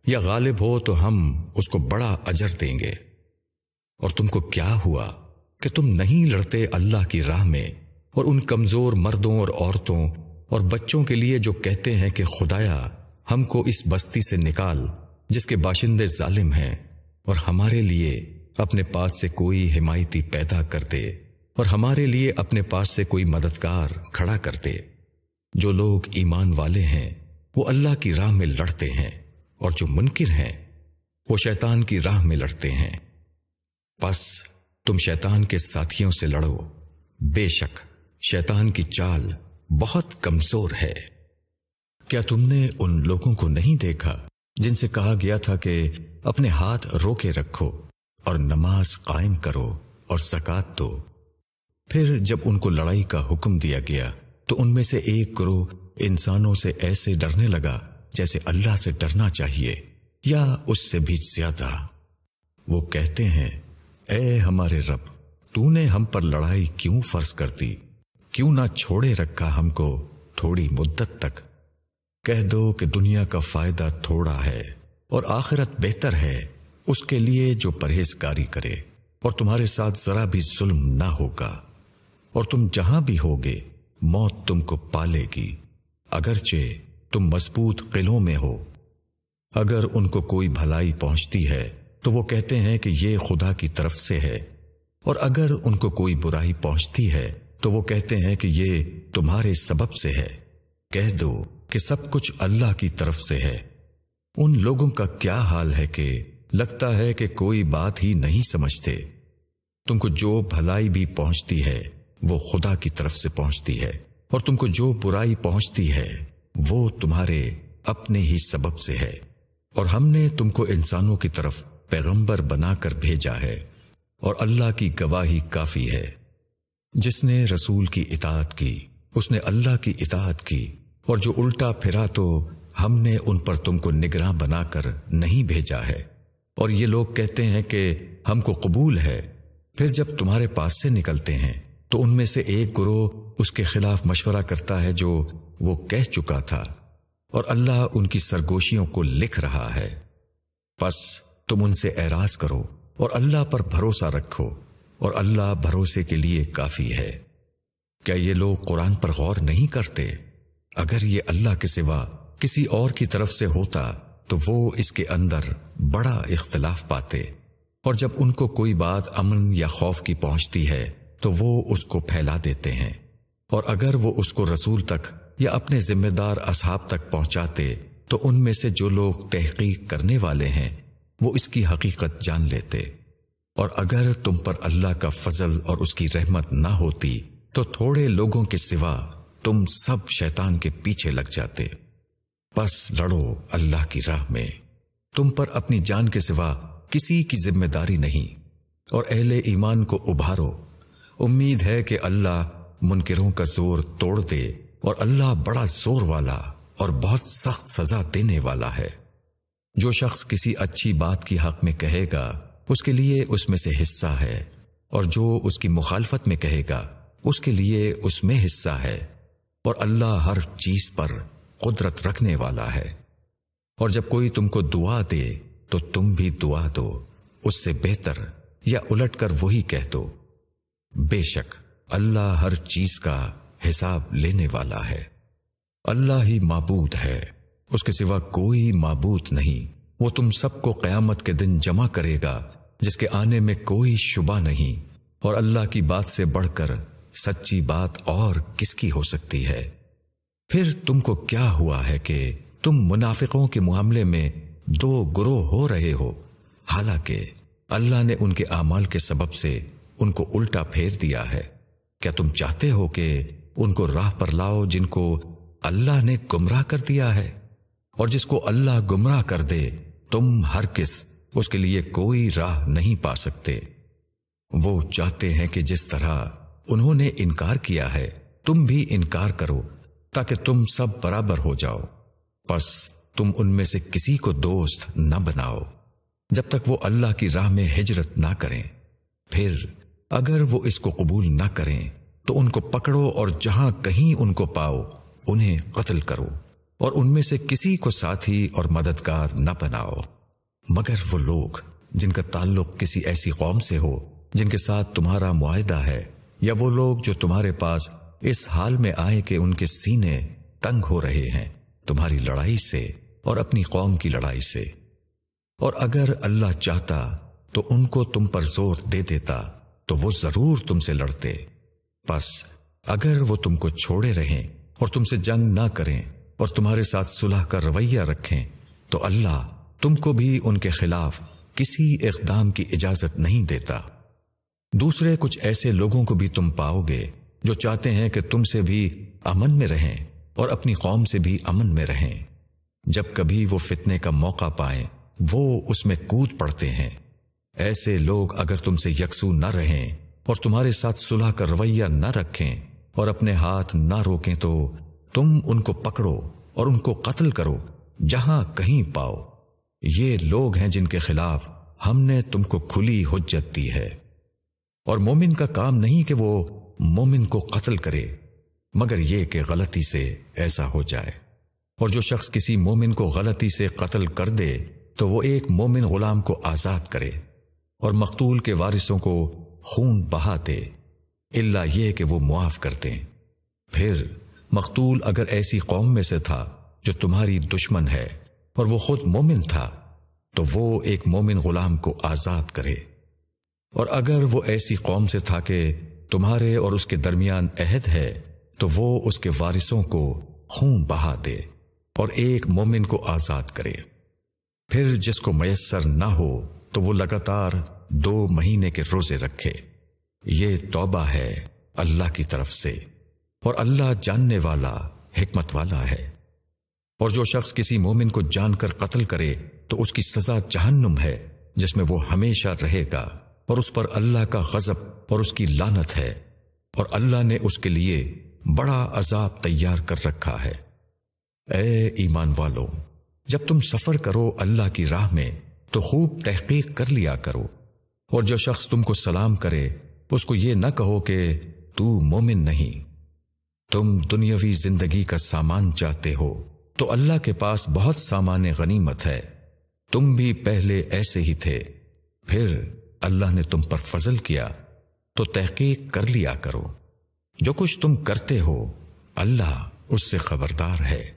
یا غالب ہو تو ہم اس کو بڑا اجر دیں گے۔ اور تم کو کیا ہوا کہ تم نہیں لڑتے اللہ کی راہ میں اور ان کمزور مردوں اور عورتوں اور بچوں کے لیے جو کہتے ہیں کہ خدایا ہم کو اس بستی سے نکال، جس کے باشندے ظالم ہیں، اور ہمارے لیے اپنے پاس سے کوئی حمایتی پیدا کر دے، اور ہمارے لیے اپنے پاس سے کوئی مددگار کھڑا کر دے۔ جو لوگ ایمان والے ہیں، وہ اللہ کی راہ میں لڑتے ہیں، اور جو منکر ہیں، وہ شیطان کی راہ میں لڑتے ہیں۔ پس تم شیطان کے ساتھیوں سے لڑو۔ بے شک، شیطان کی چال بہت کمزور ہے۔ کیا تم نے ان لوگوں کو نہیں دیکھا جن سے کہا گیا تھا کہ اپنے ہاتھ روکے رکھو اور نماز قائم کرو اور سکات دو؟ پھر جب ان کو لڑائی کا حکم دیا گیا تو ان میں سے ایک گروہ انسانوں سے ایسے ڈرنے لگا جیسے اللہ سے ڈرنا چاہیے یا اس سے بھی زیادہ۔ وہ کہتے ہیں، اے ہمارے رب، تو نے ہم پر لڑائی کیوں فرض کر دی؟ کیوں نہ چھوڑے رکھا ہم کو تھوڑی مدت تک؟ کہہ دو کہ دنیا کا فائدہ تھوڑا ہے اور آخرت بہتر ہے اس کے لیے جو پرہیزگاری کرے اور تمہارے ساتھ ذرا بھی ظلم نہ ہوگا اور تم جہاں بھی ہوگے، موت تم کو پالے گی۔ اگرچہ تم مضبوط قلعوں میں ہو۔ اگر ان کو کوئی بھلائی پہنچتی ہے، تو وہ کہتے ہیں کہ یہ خدا کی طرف سے ہے۔ اور اگر ان کو کوئی برائی پہنچتی ہے، تو وہ کہتے ہیں کہ یہ تمہارے سبب سے ہے۔ کہہ دو کہ سب کچھ اللہ کی طرف سے ہے۔ ان لوگوں کا کیا حال ہے کہ لگتا ہے کہ کوئی بات ہی نہیں سمجھتے۔ تم کو جو بھلائی بھی پہنچتی ہے، وہ خدا کی طرف سے پہنچتی ہے۔ اور تم کو جو برائی پہنچتی ہے، وہ تمہارے اپنے ہی سبب سے ہے۔ اور ہم نے تم کو انسانوں کی طرف پیغمبر بنا کر بھیجا ہے۔ اور اللہ کی گواہی کافی ہے۔ جس نے رسول کی اطاعت کی، اس نے اللہ کی اطاعت کی اور جو الٹا پھرا تو ہم نے ان پر تم کو نگراں بنا کر نہیں بھیجا ہے۔ اور یہ لوگ کہتے ہیں کہ ہم کو قبول ہے۔ پھر جب تمہارے پاس سے نکلتے ہیں، تو ان میں سے ایک گروہ اس کے خلاف مشورہ کرتا ہے جو وہ کہہ چکا تھا۔ اور اللہ ان کی سرگوشیوں کو لکھ رہا ہے۔ پس تم ان سے اعراض کرو اور اللہ پر بھروسہ رکھو۔ اور اللہ بھروسے کے لیے کافی ہے۔ کیا یہ لوگ قرآن پر غور نہیں کرتے؟ اگر یہ اللہ کے سوا کسی اور کی طرف سے ہوتا تو وہ اس کے اندر بڑا اختلاف پاتے۔ اور جب ان کو کوئی بات امن یا خوف کی پہنچتی ہے تو وہ اس کو پھیلا دیتے ہیں۔ اور اگر وہ اس کو رسول تک یا اپنے ذمہ دار اصحاب تک پہنچاتے تو ان میں سے جو لوگ تحقیق کرنے والے ہیں وہ اس کی حقیقت جان لیتے۔ اور اگر تم پر اللہ کا فضل اور اس کی رحمت نہ ہوتی تو تھوڑے لوگوں کے سوا تم سب شیطان کے پیچھے لگ جاتے۔ بس لڑو اللہ کی راہ میں۔ تم پر اپنی جان کے سوا کسی کی ذمہ داری نہیں۔ اور اہل ایمان کو ابھارو۔ امید ہے کہ اللہ منکروں کا زور توڑ دے اور اللہ بڑا زور والا اور بہت سخت سزا دینے والا ہے۔ جو شخص کسی اچھی بات کی حق میں کہے گا، اس کے لیے اس میں سے حصہ ہے۔ اور جو اس کی مخالفت میں کہے گا، اس کے لیے اس میں حصہ ہے۔ اور اللہ ہر چیز پر قدرت رکھنے والا ہے۔ اور جب کوئی تم کو دعا دے، تو تم بھی دعا دو۔ اس سے بہتر یا الٹ کر وہی کہہ دو۔ بے شک، اللہ ہر چیز کا حساب لینے والا ہے۔ اللہ ہی معبود ہے۔ اس کے سوا کوئی معبود نہیں۔ وہ تم سب کو قیامت کے دن جمع کرے گا، جس کے آنے میں کوئی شبہ نہیں۔ اور اللہ کی بات سے بڑھ کر سچی بات اور کس کی ہو سکتی ہے؟ پھر تم کو کیا ہوا ہے کہ تم منافقوں کے معاملے میں دو گروہ ہو رہے ہو؟ حالانکہ اللہ نے ان کے اعمال کے سبب سے ان کو الٹا پھیر دیا ہے۔ کیا تم چاہتے ہو کہ ان کو راہ پر لاؤ جن کو اللہ نے گمراہ کر دیا ہے؟ اور جس کو اللہ گمراہ کر دے، تم ہر کس اس کے لیے کوئی راہ نہیں پا سکتے۔ وہ چاہتے ہیں کہ جس طرح انہوں نے انکار کیا ہے۔ تم بھی انکار کرو تاکہ تم سب برابر ہو جاؤ۔ پس تم ان میں سے کسی کو دوست نہ بناؤ۔ جب تک وہ اللہ کی راہ میں ہجرت نہ کریں۔ پھر اگر وہ اس کو قبول نہ کریں، تو ان کو پکڑو اور جہاں کہیں ان کو پاؤ، انہیں قتل کرو۔ اور ان میں سے کسی کو ساتھی اور مددگار نہ بناؤ۔ مگر وہ لوگ جن کا تعلق کسی ایسی قوم سے ہو، جن کے ساتھ تمہارا معاہدہ ہے یا وہ لوگ جو تمہارے پاس اس حال میں آئے کہ ان کے سینے تنگ ہو رہے ہیں، تمہاری لڑائی سے اور اپنی قوم کی لڑائی سے۔ اور اگر اللہ چاہتا تو ان کو تم پر زور دے دیتا تو وہ ضرور تم سے لڑتے۔ پس اگر وہ تم کو چھوڑے رہیں اور تم سے جنگ نہ کریں اور تمہارے ساتھ صلح کا رویہ رکھیں تو اللہ تم کو بھی ان کے خلاف کسی اقدام کی اجازت نہیں دیتا۔ دوسرے کچھ ایسے لوگوں کو بھی تم پاؤ گے جو چاہتے ہیں کہ تم سے بھی امن میں رہیں اور اپنی قوم سے بھی امن میں رہیں۔ جب کبھی وہ فتنے کا موقع پائیں، وہ اس میں کود پڑتے ہیں۔ ایسے لوگ اگر تم سے یکسو نہ رہیں اور تمہارے ساتھ صلح کا رویہ نہ رکھیں اور اپنے ہاتھ نہ روکیں تو تم ان کو پکڑو اور ان کو قتل کرو جہاں کہیں پاؤ۔ یہ لوگ ہیں جن کے خلاف ہم نے تم کو کھلی حجت دی ہے۔ اور مومن کا کام نہیں کہ وہ مومن کو قتل کرے، مگر یہ کہ غلطی سے ایسا ہو جائے۔ اور جو شخص کسی مومن کو غلطی سے قتل کر دے، تو وہ ایک مومن غلام کو آزاد کرے اور مقتول کے وارثوں کو خون بہا دے۔ اللہ یہ کہ وہ معاف کر دیں۔ پھر مقتول اگر ایسی قوم میں سے تھا جو تمہاری دشمن ہے اور وہ خود مومن تھا، تو وہ ایک مومن غلام کو آزاد کرے۔ اور اگر وہ ایسی قوم سے تھا کہ تمہارے اور اس کے درمیان عہد ہے، تو وہ اس کے وارثوں کو خون بہا دے اور ایک مومن کو آزاد کرے۔ پھر جس کو میسر نہ ہو، تو وہ لگاتار دو مہینے کے روزے رکھے۔ یہ توبہ ہے اللہ کی طرف سے اور اللہ جاننے والا، حکمت والا ہے۔ اور جو شخص کسی مومن کو جان کر قتل کرے، تو اس کی سزا جہنم ہے، جس میں وہ ہمیشہ رہے گا۔ اور اس پر اللہ کا غضب اور اس کی لانت ہے اور اللہ نے اس کے لیے بڑا عذاب تیار کر رکھا ہے۔ اے ایمان والو، جب تم سفر کرو اللہ کی راہ میں، تو خوب تحقیق کر لیا کرو۔ اور جو شخص تم کو سلام کرے، اس کو یہ نہ کہو کہ تو مومن نہیں۔ تم دنیاوی زندگی کا سامان چاہتے ہو، تو اللہ کے پاس بہت سامان غنیمت ہے۔ تم بھی پہلے ایسے ہی تھے، پھر اللہ نے تم پر فضل کیا تو تحقیق کر لیا کرو۔ جو کچھ تم کرتے ہو، اللہ اس سے خبردار ہے۔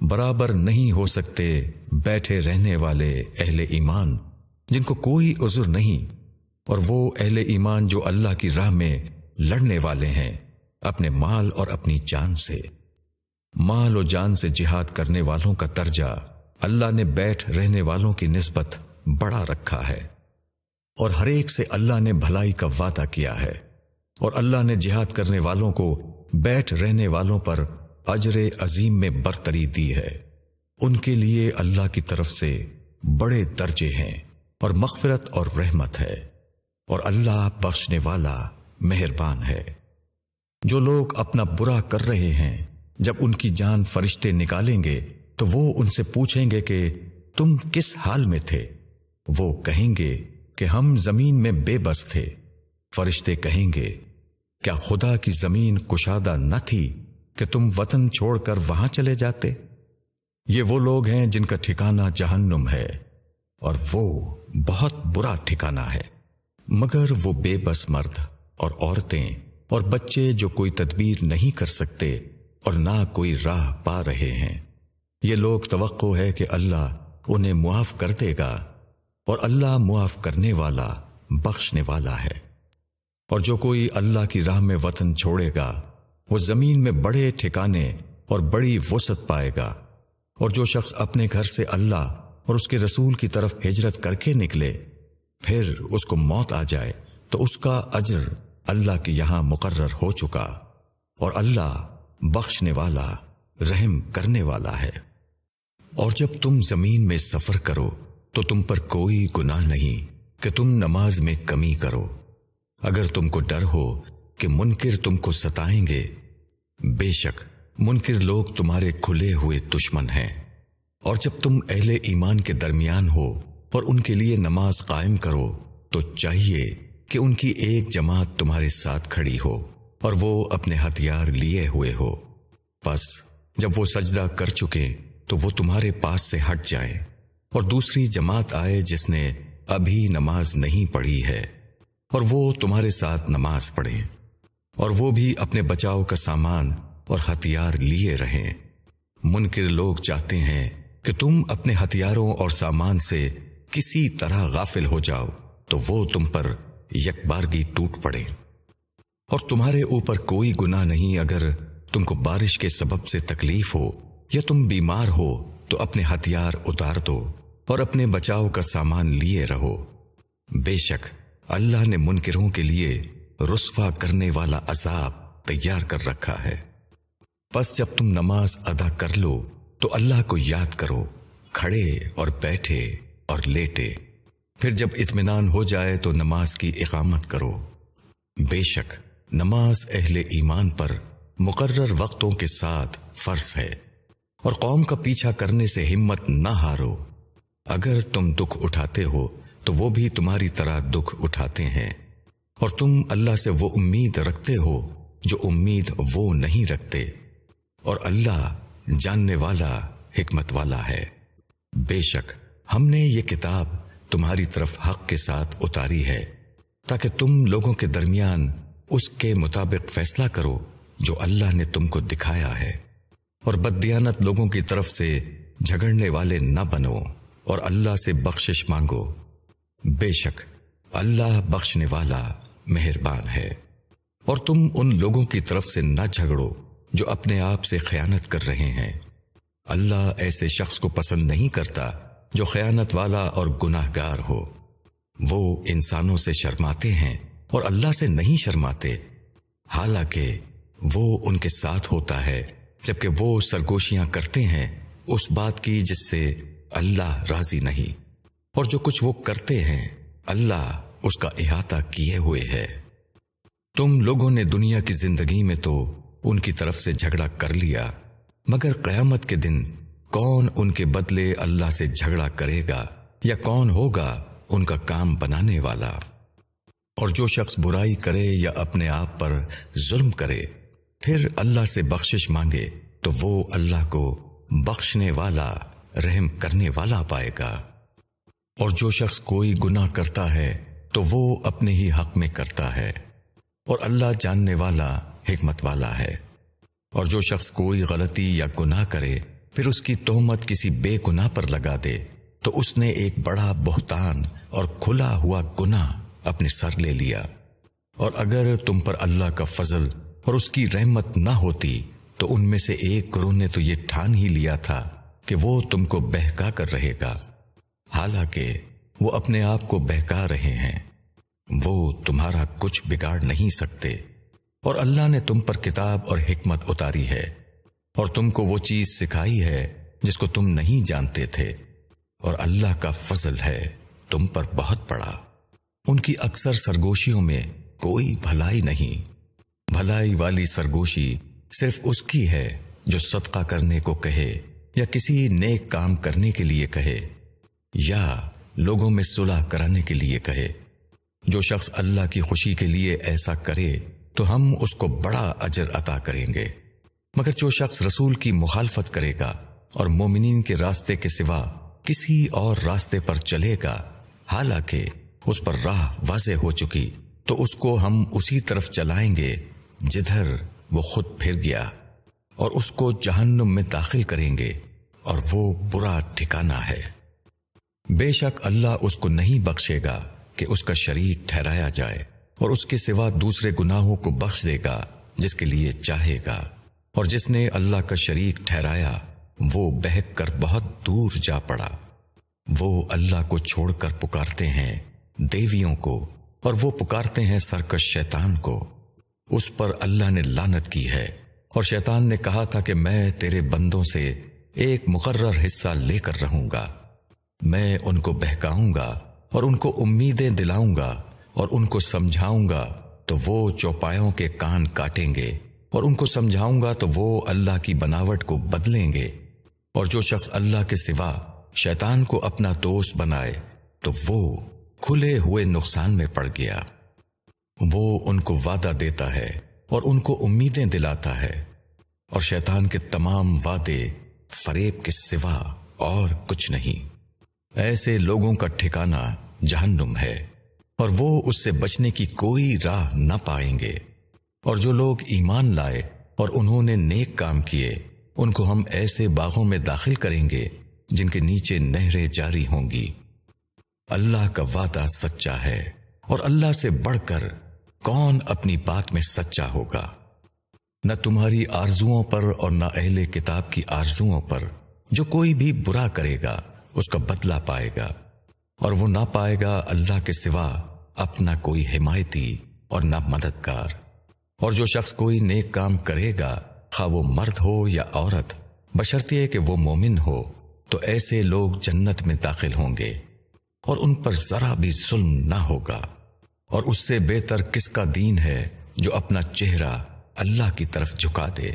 برابر نہیں ہو سکتے بیٹھے رہنے والے اہل ایمان جن کو کوئی عذر نہیں، اور وہ اہل ایمان جو اللہ کی راہ میں لڑنے والے ہیں، اپنے مال اور اپنی جان سے۔ مال و جان سے جہاد کرنے والوں کا درجہ اللہ نے بیٹھ رہنے والوں کی نسبت بڑا رکھا ہے۔ اور ہر ایک سے اللہ نے بھلائی کا وعدہ کیا ہے۔ اور اللہ نے جہاد کرنے والوں کو بیٹھ رہنے والوں پر اجر عظیم میں برتری دی ہے۔ ان کے لیے اللہ کی طرف سے بڑے درجے ہیں اور مغفرت اور رحمت ہے۔ اور اللہ بخشنے والا مہربان ہے۔ جو لوگ اپنا برا کر رہے ہیں، جب ان کی جان فرشتے نکالیں گے، تو وہ ان سے پوچھیں گے کہ تم کس حال میں تھے؟ وہ کہیں گے کہ ہم زمین میں بے بس تھے۔ فرشتے کہیں گے، کیا خدا کی زمین کشادہ نہ تھی کہ تم وطن چھوڑ کر وہاں چلے جاتے؟ یہ وہ لوگ ہیں جن کا ٹھکانہ جہنم ہے، اور وہ بہت برا ٹھکانہ ہے۔ مگر وہ بے بس مرد اور عورتیں اور بچے جو کوئی تدبیر نہیں کر سکتے اور نہ کوئی راہ پا رہے ہیں۔ یہ لوگ توقع ہے کہ اللہ انہیں معاف کر دے گا۔ اور اللہ معاف کرنے والا، بخشنے والا ہے۔ اور جو کوئی اللہ کی راہ میں وطن چھوڑے گا، وہ زمین میں بڑے ٹھکانے اور بڑی وسعت پائے گا۔ اور جو شخص اپنے گھر سے اللہ اور اس کے رسول کی طرف ہجرت کر کے نکلے، پھر اس کو موت آ جائے، تو اس کا اجر اللہ کے یہاں مقرر ہو چکا۔ اور اللہ بخشنے والا، رحم کرنے والا ہے۔ اور جب تم زمین میں سفر کرو تو تم پر کوئی گناہ نہیں کہ تم نماز میں کمی کرو۔ اگر تم کو ڈر ہو کہ منکر تم کو ستائیں گے، بے شک منکر لوگ تمہارے کھلے ہوئے دشمن ہیں۔ اور جب تم اہل ایمان کے درمیان ہو اور ان کے لیے نماز قائم کرو، تو چاہیے کہ ان کی ایک جماعت تمہارے ساتھ کھڑی ہو اور وہ اپنے ہتھیار لیے ہوئے ہو۔ بس جب وہ سجدہ کر چکے، تو وہ تمہارے پاس سے ہٹ جائیں۔ اور دوسری جماعت آئے جس نے ابھی نماز نہیں پڑھی ہے، اور وہ تمہارے ساتھ نماز پڑھے، اور وہ بھی اپنے بچاؤ کا سامان اور ہتھیار لیے رہیں منکر لوگ چاہتے ہیں کہ تم اپنے ہتھیاروں اور سامان سے کسی طرح غافل ہو جاؤ، تو وہ تم پر یک بارگی ٹوٹ پڑے۔ اور تمہارے اوپر کوئی گنا نہیں اگر تم کو بارش کے سبب سے تکلیف ہو یا تم بیمار ہو، تو اپنے ہتھیار اتار دو۔ اور اپنے بچاؤ کا سامان لیے رہو۔ بے شک، اللہ نے منکروں کے لیے رسوا کرنے والا عذاب تیار کر رکھا ہے۔ بس جب تم نماز ادا کر لو، تو اللہ کو یاد کرو، کھڑے اور بیٹھے اور لیٹے۔ پھر جب اطمینان ہو جائے، تو نماز کی اقامت کرو۔ بے شک، نماز اہل ایمان پر مقرر وقتوں کے ساتھ فرض ہے۔ اور قوم کا پیچھا کرنے سے ہمت نہ ہارو۔ اگر تم دکھ اٹھاتے ہو، تو وہ بھی تمہاری طرح دکھ اٹھاتے ہیں۔ اور تم اللہ سے وہ امید رکھتے ہو، جو امید وہ نہیں رکھتے۔ اور اللہ جاننے والا، حکمت والا ہے۔ بے شک، ہم نے یہ کتاب تمہاری طرف حق کے ساتھ اتاری ہے، تاکہ تم لوگوں کے درمیان اس کے مطابق فیصلہ کرو جو اللہ نے تم کو دکھایا ہے۔ اور بدیانت لوگوں کی طرف سے جھگڑنے والے نہ بنو۔ اور اللہ سے بخشش مانگو۔ بے شک، اللہ بخشنے والا مہربان ہے۔ اور تم ان لوگوں کی طرف سے نہ جھگڑو جو اپنے آپ سے خیانت کر رہے ہیں۔ اللہ ایسے شخص کو پسند نہیں کرتا جو خیانت والا اور گناہ گار ہو۔ وہ انسانوں سے شرماتے ہیں اور اللہ سے نہیں شرماتے۔ حالانکہ وہ ان کے ساتھ ہوتا ہے، جبکہ وہ سرگوشیاں کرتے ہیں، اس بات کی جس سے اللہ راضی نہیں۔ اور جو کچھ وہ کرتے ہیں، اللہ اس کا احاطہ کیے ہوئے ہے۔ تم لوگوں نے دنیا کی زندگی میں تو ان کی طرف سے جھگڑا کر لیا، مگر قیامت کے دن کون ان کے بدلے اللہ سے جھگڑا کرے گا یا کون ہوگا ان کا کام بنانے والا؟ اور جو شخص برائی کرے یا اپنے آپ پر ظلم کرے، پھر اللہ سے بخشش مانگے تو وہ اللہ کو بخشنے والا رحم کرنے والا پائے گا۔ اور جو شخص کوئی گناہ کرتا ہے، تو وہ اپنے ہی حق میں کرتا ہے۔ اور اللہ جاننے والا حکمت والا ہے۔ اور جو شخص کوئی غلطی یا گناہ کرے، پھر اس کی تہمت کسی بے گناہ پر لگا دے۔ تو اس نے ایک بڑا بہتان اور کھلا ہوا گناہ اپنے سر لے لیا۔ اور اگر تم پر اللہ کا فضل اور اس کی رحمت نہ ہوتی، تو ان میں سے ایک گروہ نے تو یہ ٹھان ہی لیا تھا۔ کہ وہ تم کو بہکا کر رہے گا۔ حالانکہ وہ اپنے آپ کو بہکا رہے ہیں۔ وہ تمہارا کچھ بگاڑ نہیں سکتے۔ اور اللہ نے تم پر کتاب اور حکمت اتاری ہے۔ اور تم کو وہ چیز سکھائی ہے جس کو تم نہیں جانتے تھے۔ اور اللہ کا فضل ہے تم پر بہت بڑا ان کی اکثر سرگوشیوں میں کوئی بھلائی نہیں۔ بھلائی والی سرگوشی صرف اس کی ہے جو صدقہ کرنے کو کہے۔ یا کسی نیک کام کرنے کے لیے کہے، یا لوگوں میں صلح کرانے کے لیے کہے۔ جو شخص اللہ کی خوشی کے لیے ایسا کرے، تو ہم اس کو بڑا اجر عطا کریں گے۔ مگر جو شخص رسول کی مخالفت کرے گا اور مومنین کے راستے کے سوا کسی اور راستے پر چلے گا، حالانکہ اس پر راہ واضح ہو چکی، تو اس کو ہم اسی طرف چلائیں گے جدھر وہ خود پھر گیا۔ اور اس کو جہنم میں داخل کریں گے اور وہ برا ٹھکانا ہے۔ بے شک اللہ اس کو نہیں بخشے گا کہ اس کا شریک ٹھہرایا جائے اور اس کے سوا دوسرے گناہوں کو بخش دے گا جس کے لیے چاہے گا۔ اور جس نے اللہ کا شریک ٹھہرایا، وہ بہک کر بہت دور جا پڑا۔ وہ اللہ کو چھوڑ کر پکارتے ہیں دیویوں کو اور وہ پکارتے ہیں سرکش شیطان کو۔ اس پر اللہ نے لانت کی ہے۔ اور شیطان نے کہا تھا کہ میں تیرے بندوں سے ایک مقرر حصہ لے کر رہوں گا۔ میں ان کو بہکاؤں گا اور ان کو امیدیں دلاؤں گا اور ان کو سمجھاؤں گا تو وہ چوپایوں کے کان کاٹیں گے اور ان کو سمجھاؤں گا تو وہ اللہ کی بناوٹ کو بدلیں گے۔ اور جو شخص اللہ کے سوا شیطان کو اپنا دوست بنائے تو وہ کھلے ہوئے نقصان میں پڑ گیا۔ وہ ان کو وعدہ دیتا ہے۔ اور ان کو امیدیں دلاتا ہے۔ اور شیطان کے تمام وعدے فریب کے سوا اور کچھ نہیں۔ ایسے لوگوں کا ٹھکانہ جہنم ہے اور وہ اس سے بچنے کی کوئی راہ نہ پائیں گے۔ اور جو لوگ ایمان لائے اور انہوں نے نیک کام کیے، ان کو ہم ایسے باغوں میں داخل کریں گے جن کے نیچے نہریں جاری ہوں گی۔ اللہ کا وعدہ سچا ہے اور اللہ سے بڑھ کر کون اپنی بات میں سچا ہوگا؟ نہ تمہاری آرزوؤں پر اور نہ اہل کتاب کی آرزوؤں پر جو کوئی بھی برا کرے گا، اس کا بدلہ پائے گا، اور وہ نہ پائے گا اللہ کے سوا اپنا کوئی حمایتی اور نہ مددگار۔ اور جو شخص کوئی نیک کام کرے گا، خواہ وہ مرد ہو یا عورت، بشرطیے کہ وہ مومن ہو، تو ایسے لوگ جنت میں داخل ہوں گے، اور ان پر ذرا بھی ظلم نہ ہوگا۔ اور اس سے بہتر کس کا دین ہے جو اپنا چہرہ اللہ کی طرف جھکا دے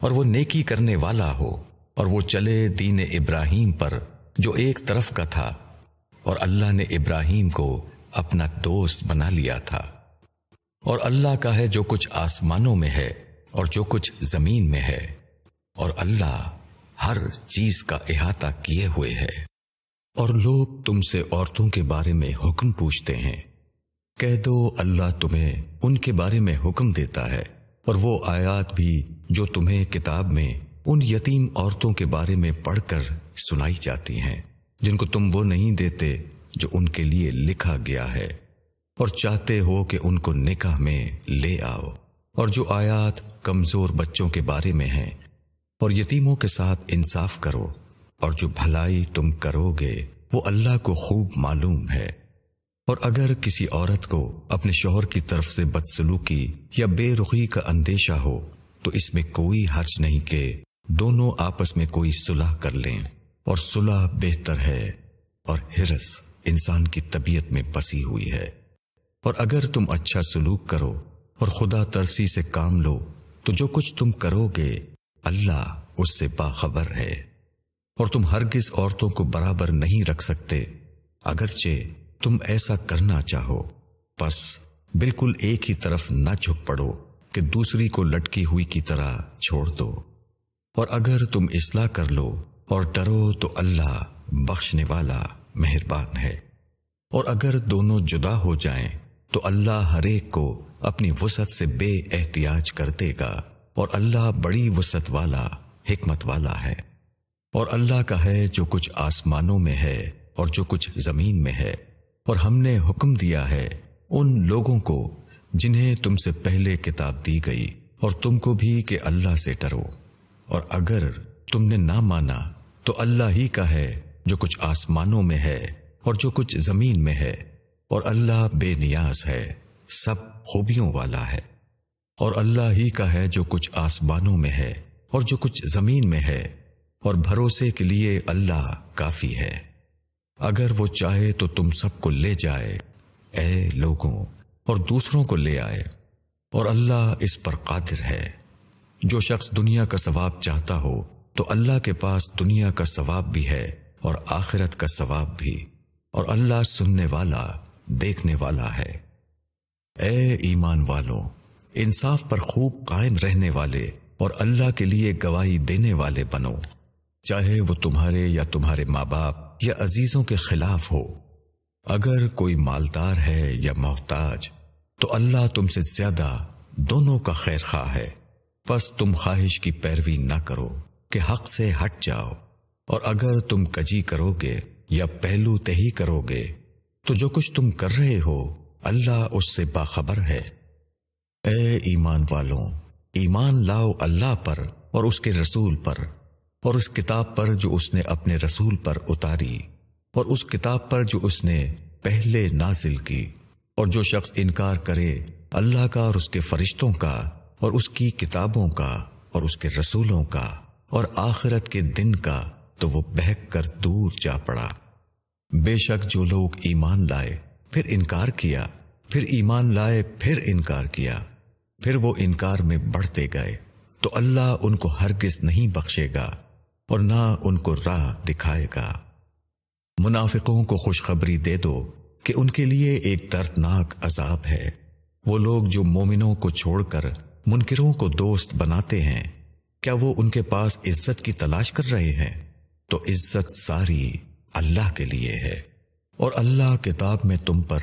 اور وہ نیکی کرنے والا ہو اور وہ چلے دین ابراہیم پر جو ایک طرف کا تھا اور اللہ نے ابراہیم کو اپنا دوست بنا لیا تھا۔ اور اللہ کا ہے جو کچھ آسمانوں میں ہے اور جو کچھ زمین میں ہے اور اللہ ہر چیز کا احاطہ کیے ہوئے ہے۔ اور لوگ تم سے عورتوں کے بارے میں حکم پوچھتے ہیں۔ کہہ دو اللہ تمہیں ان کے بارے میں حکم دیتا ہے، اور وہ آیات بھی جو تمہیں کتاب میں ان یتیم عورتوں کے بارے میں پڑھ کر سنائی جاتی ہیں، جن کو تم وہ نہیں دیتے جو ان کے لیے لکھا گیا ہے۔ اور چاہتے ہو کہ ان کو نکاح میں لے آؤ۔ اور جو آیات کمزور بچوں کے بارے میں ہیں، اور یتیموں کے ساتھ انصاف کرو، اور جو بھلائی تم کرو گے، وہ اللہ کو خوب معلوم ہے۔ اور اگر کسی عورت کو اپنے شوہر کی طرف سے بدسلوکی یا بے رخی کا اندیشہ ہو، تو اس میں کوئی حرج نہیں کہ دونوں آپس میں کوئی صلح کر لیں۔ اور صلح بہتر ہے اور ہرس انسان کی طبیعت میں بسی ہوئی ہے۔ اور اگر تم اچھا سلوک کرو اور خدا ترسی سے کام لو، تو جو کچھ تم کرو گے، اللہ اس سے باخبر ہے۔ اور تم ہرگز عورتوں کو برابر نہیں رکھ سکتے، اگرچہ تم ایسا کرنا چاہو بس بالکل ایک ہی طرف نہ جھک پڑو کہ دوسری کو لٹکی ہوئی کی طرح چھوڑ دو۔ اور اگر تم اصلاح کر لو اور ڈرو تو اللہ بخشنے والا مہربان ہے۔ اور اگر دونوں جدا ہو جائیں تو اللہ ہر ایک کو اپنی وسعت سے بے احتیاج کر دے گا۔ اور اللہ بڑی وسعت والا، حکمت والا ہے۔ اور اللہ کا ہے جو کچھ آسمانوں میں ہے اور جو کچھ زمین میں ہے۔ اور ہم نے حکم دیا ہے ان لوگوں کو جنہیں تم سے پہلے کتاب دی گئی اور تم کو بھی کہ اللہ سے ڈرو۔ اور اگر تم نے نہ مانا، تو اللہ ہی کا ہے جو کچھ آسمانوں میں ہے اور جو کچھ زمین میں ہے۔ اور اللہ بے نیاز ہے، سب خوبیوں والا ہے۔ اور اللہ ہی کا ہے جو کچھ آسمانوں میں ہے اور جو کچھ زمین میں ہے۔ اور بھروسے کے لیے اللہ کافی ہے۔ اگر وہ چاہے تو تم سب کو لے جائے، اے لوگوں، اور دوسروں کو لے آئے۔ اور اللہ اس پر قادر ہے۔ جو شخص دنیا کا ثواب چاہتا ہو، تو اللہ کے پاس دنیا کا ثواب بھی ہے اور آخرت کا ثواب بھی۔ اور اللہ سننے والا، دیکھنے والا ہے۔ اے ایمان والوں انصاف پر خوب قائم رہنے والے اور اللہ کے لیے گواہی دینے والے بنو۔ چاہے وہ تمہارے یا تمہارے ماں باپ یا عزیزوں کے خلاف ہو۔ اگر کوئی مالدار ہے یا محتاج، تو اللہ تم سے زیادہ دونوں کا خیر خواہ ہے۔ بس تم خواہش کی پیروی نہ کرو کہ حق سے ہٹ جاؤ۔ اور اگر تم کجی کرو گے یا پہلو تہی کرو گے، تو جو کچھ تم کر رہے ہو، اللہ اس سے باخبر ہے۔ اے ایمان والوں، ایمان لاؤ اللہ پر اور اس کے رسول پر۔ اور اس کتاب پر جو اس نے اپنے رسول پر اتاری، اور اس کتاب پر جو اس نے پہلے نازل کی، اور جو شخص انکار کرے اللہ کا اور اس کے فرشتوں کا، اور اس کی کتابوں کا، اور اس کے رسولوں کا، اور آخرت کے دن کا، تو وہ بہک کر دور جا پڑا۔ بے شک جو لوگ ایمان لائے، پھر انکار کیا، پھر ایمان لائے، پھر انکار کیا، پھر وہ انکار میں بڑھتے گئے۔ تو اللہ ان کو ہرگز نہیں بخشے گا۔ اور نہ ان کو راہ دکھائے گا۔ منافقوں کو خوشخبری دے دو کہ ان کے لیے ایک دردناک عذاب ہے۔ وہ لوگ جو مومنوں کو چھوڑ کر منکروں کو دوست بناتے ہیں، کیا وہ ان کے پاس عزت کی تلاش کر رہے ہیں؟ تو عزت ساری اللہ کے لیے ہے۔ اور اللہ کتاب میں تم پر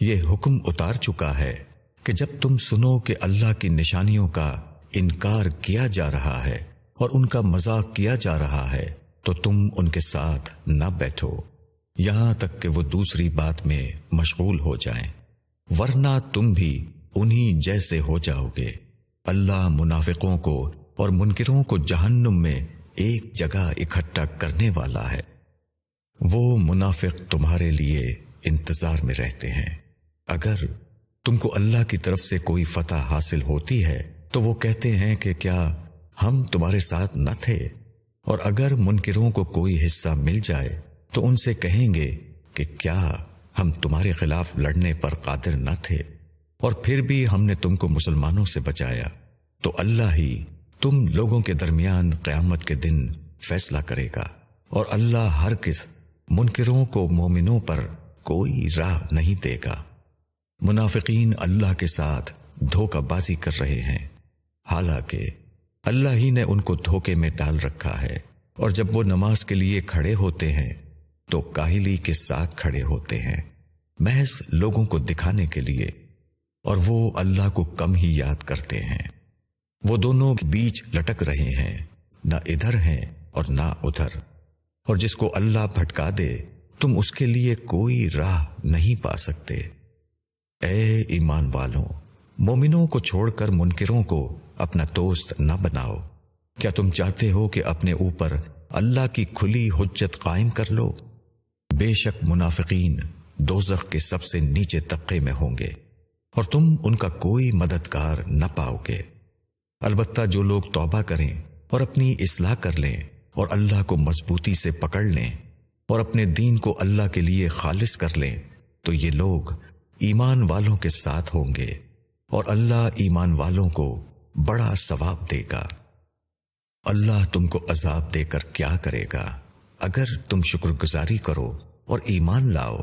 یہ حکم اتار چکا ہے کہ جب تم سنو کہ اللہ کی نشانیوں کا انکار کیا جا رہا ہے اور ان کا مذاق کیا جا رہا ہے، تو تم ان کے ساتھ نہ بیٹھو۔ یہاں تک کہ وہ دوسری بات میں مشغول ہو جائیں۔ ورنہ تم بھی انہی جیسے ہو جاؤ گے۔ اللہ منافقوں کو اور منکروں کو جہنم میں ایک جگہ اکٹھا کرنے والا ہے۔ وہ منافق تمہارے لیے انتظار میں رہتے ہیں۔ اگر تم کو اللہ کی طرف سے کوئی فتح حاصل ہوتی ہے، تو وہ کہتے ہیں کہ کیا ہم تمہارے ساتھ نہ تھے۔ اور اگر منکروں کو کوئی حصہ مل جائے، تو ان سے کہیں گے کہ کیا ہم تمہارے خلاف لڑنے پر قادر نہ تھے۔ اور پھر بھی ہم نے تم کو مسلمانوں سے بچایا۔ تو اللہ ہی تم لوگوں کے درمیان قیامت کے دن فیصلہ کرے گا۔ اور اللہ ہر کس منکروں کو مومنوں پر کوئی راہ نہیں دے گا۔ منافقین اللہ کے ساتھ دھوکہ بازی کر رہے ہیں۔ حالانکہ اللہ ہی نے ان کو دھوکے میں ڈال رکھا ہے۔ اور جب وہ نماز کے لیے کھڑے ہوتے ہیں، تو کاہلی کے ساتھ کھڑے ہوتے ہیں۔ محض لوگوں کو دکھانے کے لیے۔ اور وہ اللہ کو کم ہی یاد کرتے ہیں۔ وہ دونوں بیچ لٹک رہے ہیں۔ نہ ادھر ہیں اور نہ ادھر۔ اور جس کو اللہ بھٹکا دے، تم اس کے لیے کوئی راہ نہیں پا سکتے۔ اے ایمان والوں، مومنوں کو چھوڑ کر منکروں کو اپنا دوست نہ بناؤ۔ کیا تم چاہتے ہو کہ اپنے اوپر اللہ کی کھلی حجت قائم کر لو؟ بے شک منافقین دوزخ کے سب سے نیچے طبقے میں ہوں گے اور تم ان کا کوئی مددگار نہ پاؤ گے۔ البتہ جو لوگ توبہ کریں اور اپنی اصلاح کر لیں اور اللہ کو مضبوطی سے پکڑ لیں اور اپنے دین کو اللہ کے لیے خالص کر لیں، تو یہ لوگ ایمان والوں کے ساتھ ہوں گے اور اللہ ایمان والوں کو بڑا ثواب دے گا۔ اللہ تم کو عذاب دے کر کیا کرے گا؟ اگر تم شکر گزاری کرو اور ایمان لاؤ،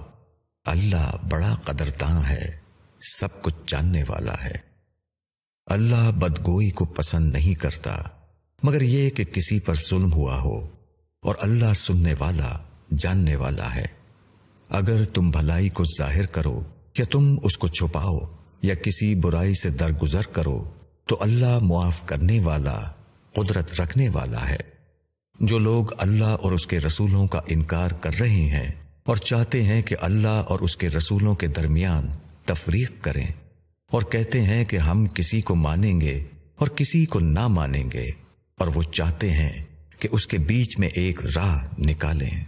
اللہ بڑا قدرداں ہے، سب کچھ جاننے والا ہے۔ اللہ بدگوئی کو پسند نہیں کرتا، مگر یہ کہ کسی پر ظلم ہوا ہو اور اللہ سننے والا، جاننے والا ہے۔ اگر تم بھلائی کو ظاہر کرو یا تم اس کو چھپاؤ یا کسی برائی سے درگزر کرو تو اللہ معاف کرنے والا، قدرت رکھنے والا ہے۔ جو لوگ اللہ اور اس کے رسولوں کا انکار کر رہے ہیں اور چاہتے ہیں کہ اللہ اور اس کے رسولوں کے درمیان تفریق کریں اور کہتے ہیں کہ ہم کسی کو مانیں گے اور کسی کو نہ مانیں گے، اور وہ چاہتے ہیں کہ اس کے بیچ میں ایک راہ نکالیں۔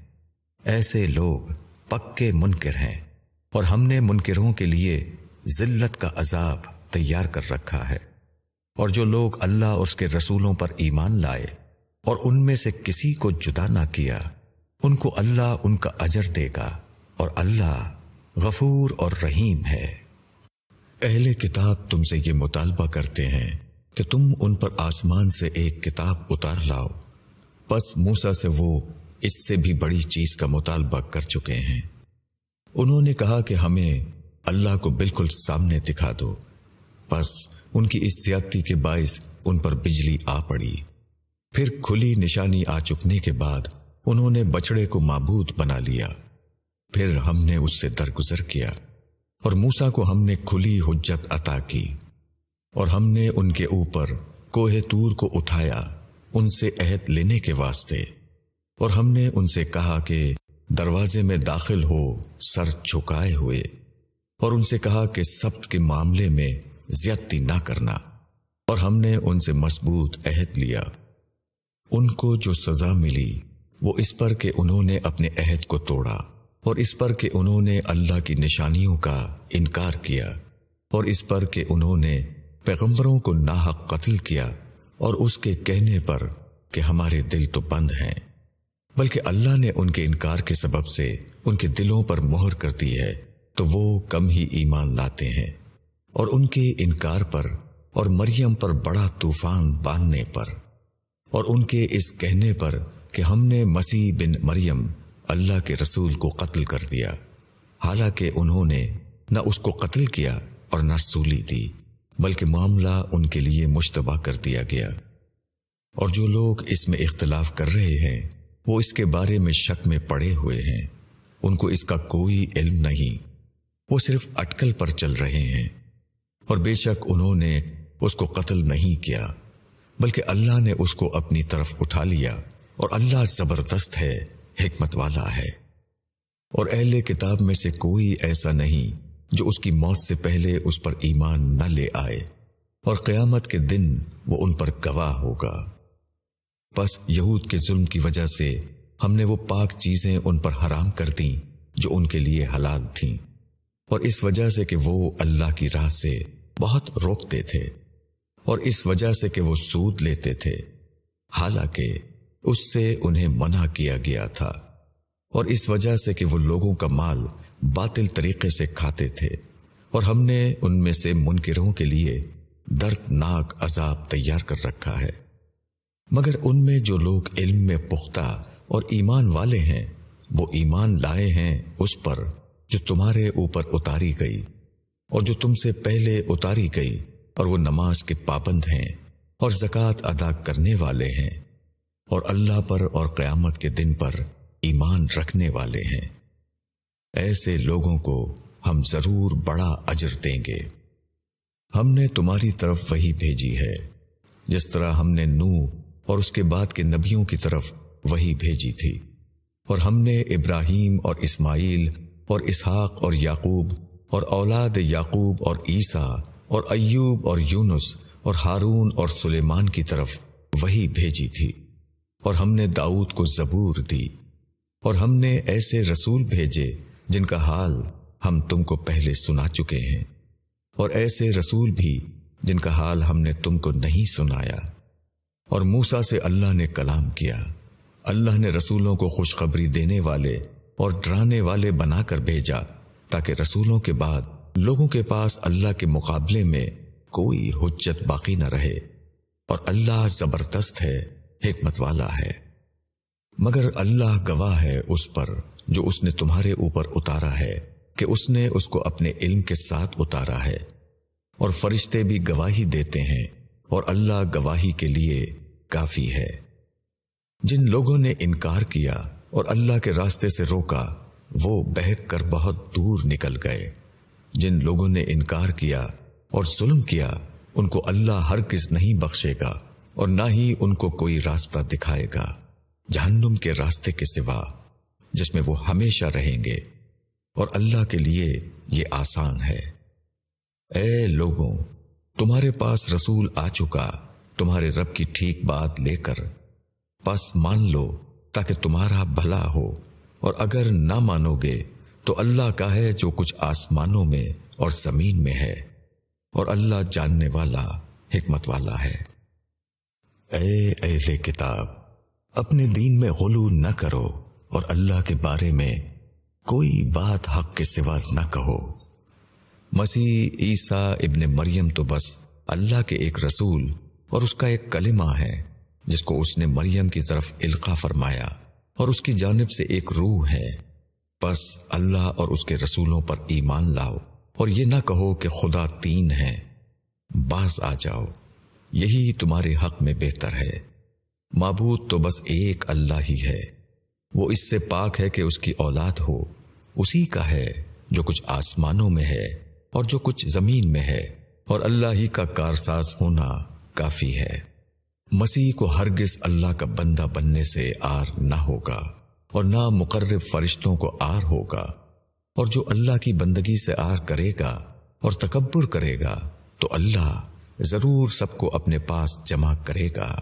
ایسے لوگ پکے منکر ہیں اور ہم نے منکروں کے لیے ذلت کا عذاب تیار کر رکھا ہے۔ اور جو لوگ اللہ اور اس کے رسولوں پر ایمان لائے اور ان میں سے کسی کو جدا نہ کیا، ان کو اللہ ان کا اجر دے گا اور اللہ غفور اور رحیم ہے۔ اہل کتاب تم سے یہ مطالبہ کرتے ہیں کہ تم ان پر آسمان سے ایک کتاب اتار لاؤ۔ بس موسا سے وہ اس سے بھی بڑی چیز کا مطالبہ کر چکے ہیں۔ انہوں نے کہا کہ ہمیں اللہ کو بالکل سامنے دکھا دو۔ بس ان کی اس زیادتی کے باعث ان پر بجلی آ پڑی۔ پھر کھلی نشانی آ چکنے کے بعد انہوں نے بچڑے کو معبود بنا لیا۔ پھر ہم نے اس سے درگزر کیا اور موسا کو ہم نے کھلی حجت عطا کی اور ہم نے ان کے اوپر کوہ تور کو اٹھایا، ان سے عہد لینے کے واسطے۔ اور ہم نے ان سے کہا کہ دروازے میں داخل ہو، سر چھکائے ہوئے۔ اور ان سے کہا کہ سب کے معاملے میں زیادتی نہ کرنا۔ اور ہم نے ان سے مضبوط عہد لیا۔ ان کو جو سزا ملی، وہ اس پر کہ انہوں نے اپنے عہد کو توڑا۔ اور اس پر کہ انہوں نے اللہ کی نشانیوں کا انکار کیا۔ اور اس پر کہ انہوں نے پیغمبروں کو ناحق قتل کیا۔ اور اس کے کہنے پر کہ ہمارے دل تو بند ہیں۔ بلکہ اللہ نے ان کے انکار کے سبب سے ان کے دلوں پر مہر کر دی ہے۔ تو وہ کم ہی ایمان لاتے ہیں۔ اور ان کے انکار پر اور مریم پر بڑا طوفان باندھنے پر اور ان کے اس کہنے پر کہ ہم نے مسیح بن مریم اللہ کے رسول کو قتل کر دیا۔ حالانکہ انہوں نے نہ اس کو قتل کیا اور نہ سولی دی، بلکہ معاملہ ان کے لیے مشتبہ کر دیا گیا۔ اور جو لوگ اس میں اختلاف کر رہے ہیں، وہ اس کے بارے میں شک میں پڑے ہوئے ہیں۔ ان کو اس کا کوئی علم نہیں۔ وہ صرف اٹکل پر چل رہے ہیں۔ اور بے شک انہوں نے اس کو قتل نہیں کیا، بلکہ اللہ نے اس کو اپنی طرف اٹھا لیا اور اللہ زبردست ہے، حکمت والا ہے۔ اور اہل کتاب میں سے کوئی ایسا نہیں جو اس کی موت سے پہلے اس پر ایمان نہ لے آئے اور قیامت کے دن وہ ان پر گواہ ہوگا۔ بس یہود کے ظلم کی وجہ سے ہم نے وہ پاک چیزیں ان پر حرام کر دیں جو ان کے لیے حلال تھیں۔ اور اس وجہ سے کہ وہ اللہ کی راہ سے بہت روکتے تھے اور اس وجہ سے کہ وہ سود لیتے تھے۔ حالانکہ اس سے انہیں منع کیا گیا تھا اور اس وجہ سے کہ وہ لوگوں کا مال باطل طریقے سے کھاتے تھے اور ہم نے ان میں سے منکروں کے لیے دردناک عذاب تیار کر رکھا ہے۔ مگر ان میں جو لوگ علم میں پختہ اور ایمان والے ہیں، وہ ایمان لائے ہیں اس پر جو تمہارے اوپر اتاری گئی۔ اور جو تم سے پہلے اتاری گئی اور وہ نماز کے پابند ہیں اور زکوٰۃ ادا کرنے والے ہیں اور اللہ پر اور قیامت کے دن پر ایمان رکھنے والے ہیں۔ ایسے لوگوں کو ہم ضرور بڑا اجر دیں گے۔ ہم نے تمہاری طرف وہی بھیجی ہے، جس طرح ہم نے نو اور اس کے بعد کے نبیوں کی طرف وہی بھیجی تھی۔ اور ہم نے ابراہیم اور اسماعیل اور اسحاق اور یعقوب اور اولاد یعقوب اور عیسیٰ اور ایوب اور یونس اور ہارون اور سلیمان کی طرف وہی بھیجی تھی اور ہم نے داؤد کو زبور دی اور ہم نے ایسے رسول بھیجے جن کا حال ہم تم کو پہلے سنا چکے ہیں اور ایسے رسول بھی جن کا حال ہم نے تم کو نہیں سنایا اور موسا سے اللہ نے کلام کیا اللہ نے رسولوں کو خوشخبری دینے والے اور ڈرانے والے بنا کر بھیجا تاکہ رسولوں کے بعد لوگوں کے پاس اللہ کے مقابلے میں کوئی حجت باقی نہ رہے اور اللہ زبردست ہے، حکمت والا ہے۔ مگر اللہ گواہ ہے اس پر جو اس نے تمہارے اوپر اتارا ہے کہ اس نے اس کو اپنے علم کے ساتھ اتارا ہے۔ اور فرشتے بھی گواہی دیتے ہیں اور اللہ گواہی کے لیے کافی ہے۔ جن لوگوں نے انکار کیا اور اللہ کے راستے سے روکا وہ بہک کر بہت دور نکل گئے۔ جن لوگوں نے انکار کیا اور ظلم کیا، ان کو اللہ ہر کس نہیں بخشے گا اور نہ ہی ان کو کوئی راستہ دکھائے گا۔ جہنم کے راستے کے سوا، جس میں وہ ہمیشہ رہیں گے۔ اور اللہ کے لیے یہ آسان ہے۔ اے لوگوں، تمہارے پاس رسول آ چکا، تمہارے رب کی ٹھیک بات لے کر۔ پس مان لو تاکہ تمہارا بھلا ہو۔ اور اگر نہ مانو گے، تو اللہ کا ہے جو کچھ آسمانوں میں اور زمین میں ہے، اور اللہ جاننے والا، حکمت والا ہے۔ اے اہل کتاب، اپنے دین میں غلو نہ کرو اور اللہ کے بارے میں کوئی بات حق کے سوا نہ کہو۔ مسیح عیسیٰ ابن مریم تو بس اللہ کے ایک رسول اور اس کا ایک کلمہ ہے، جس کو اس نے مریم کی طرف القا فرمایا۔ اور اس کی جانب سے ایک روح ہے۔ بس اللہ اور اس کے رسولوں پر ایمان لاؤ اور یہ نہ کہو کہ خدا تین ہے۔ باز آ جاؤ۔ یہی تمہارے حق میں بہتر ہے۔ معبود تو بس ایک اللہ ہی ہے۔ وہ اس سے پاک ہے کہ اس کی اولاد ہو۔ اسی کا ہے جو کچھ آسمانوں میں ہے اور جو کچھ زمین میں ہے۔ اور اللہ ہی کا کارساز ہونا کافی ہے۔ مسیح کو ہرگز اللہ کا بندہ بننے سے آر نہ ہوگا اور نہ مقرب فرشتوں کو آر ہوگا اور جو اللہ کی بندگی سے آر کرے گا اور تکبر کرے گا، تو اللہ ضرور سب کو اپنے پاس جمع کرے گا۔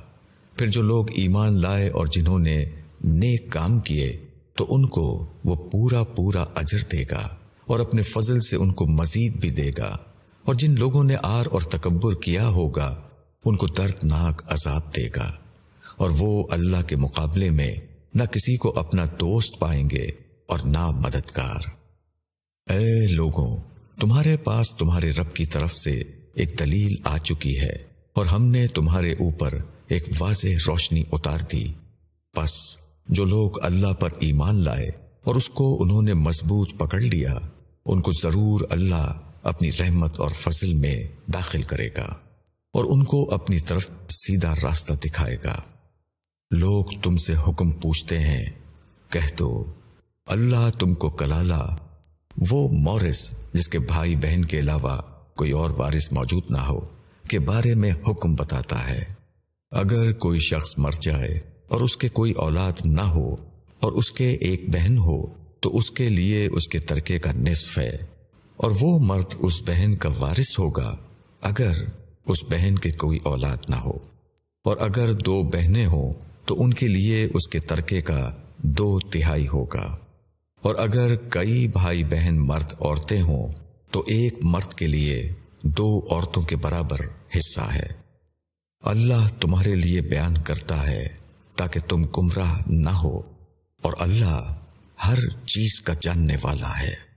پھر جو لوگ ایمان لائے اور جنہوں نے نیک کام کیے، تو ان کو وہ پورا پورا اجر دے گا اور اپنے فضل سے ان کو مزید بھی دے گا۔ اور جن لوگوں نے آر اور تکبر کیا ہوگا ان کو دردناک عذاب دے گا اور وہ اللہ کے مقابلے میں نہ کسی کو اپنا دوست پائیں گے اور نہ مددگار۔ اے لوگوں، تمہارے پاس تمہارے رب کی طرف سے ایک دلیل آ چکی ہے اور ہم نے تمہارے اوپر ایک واضح روشنی اتار دی۔ بس جو لوگ اللہ پر ایمان لائے اور اس کو انہوں نے مضبوط پکڑ لیا، ان کو ضرور اللہ اپنی رحمت اور فضل میں داخل کرے گا۔ اور ان کو اپنی طرف سیدھا راستہ دکھائے گا۔ لوگ تم سے حکم پوچھتے ہیں، کہہ دو، اللہ تم کو کلالا وہ مورس جس کے بھائی بہن کے علاوہ کوئی اور وارث موجود نہ ہو، کے بارے میں حکم بتاتا ہے۔ اگر کوئی شخص مر جائے اور اس کے کوئی اولاد نہ ہو اور اس کے ایک بہن ہو، تو اس کے لیے اس کے ترکے کا نصف ہے اور وہ مرد اس بہن کا وارث ہوگا۔ اگر اس بہن کے کوئی اولاد نہ ہو۔ اور اگر دو بہنیں ہوں، تو ان کے لیے اس کے ترکے کا دو تہائی ہوگا۔ اور اگر کئی بھائی بہن مرد عورتیں ہوں، تو ایک مرد کے لیے دو عورتوں کے برابر حصہ ہے۔ اللہ تمہارے لیے بیان کرتا ہے تاکہ تم گمراہ نہ ہو، اور اللہ ہر چیز کا جاننے والا ہے۔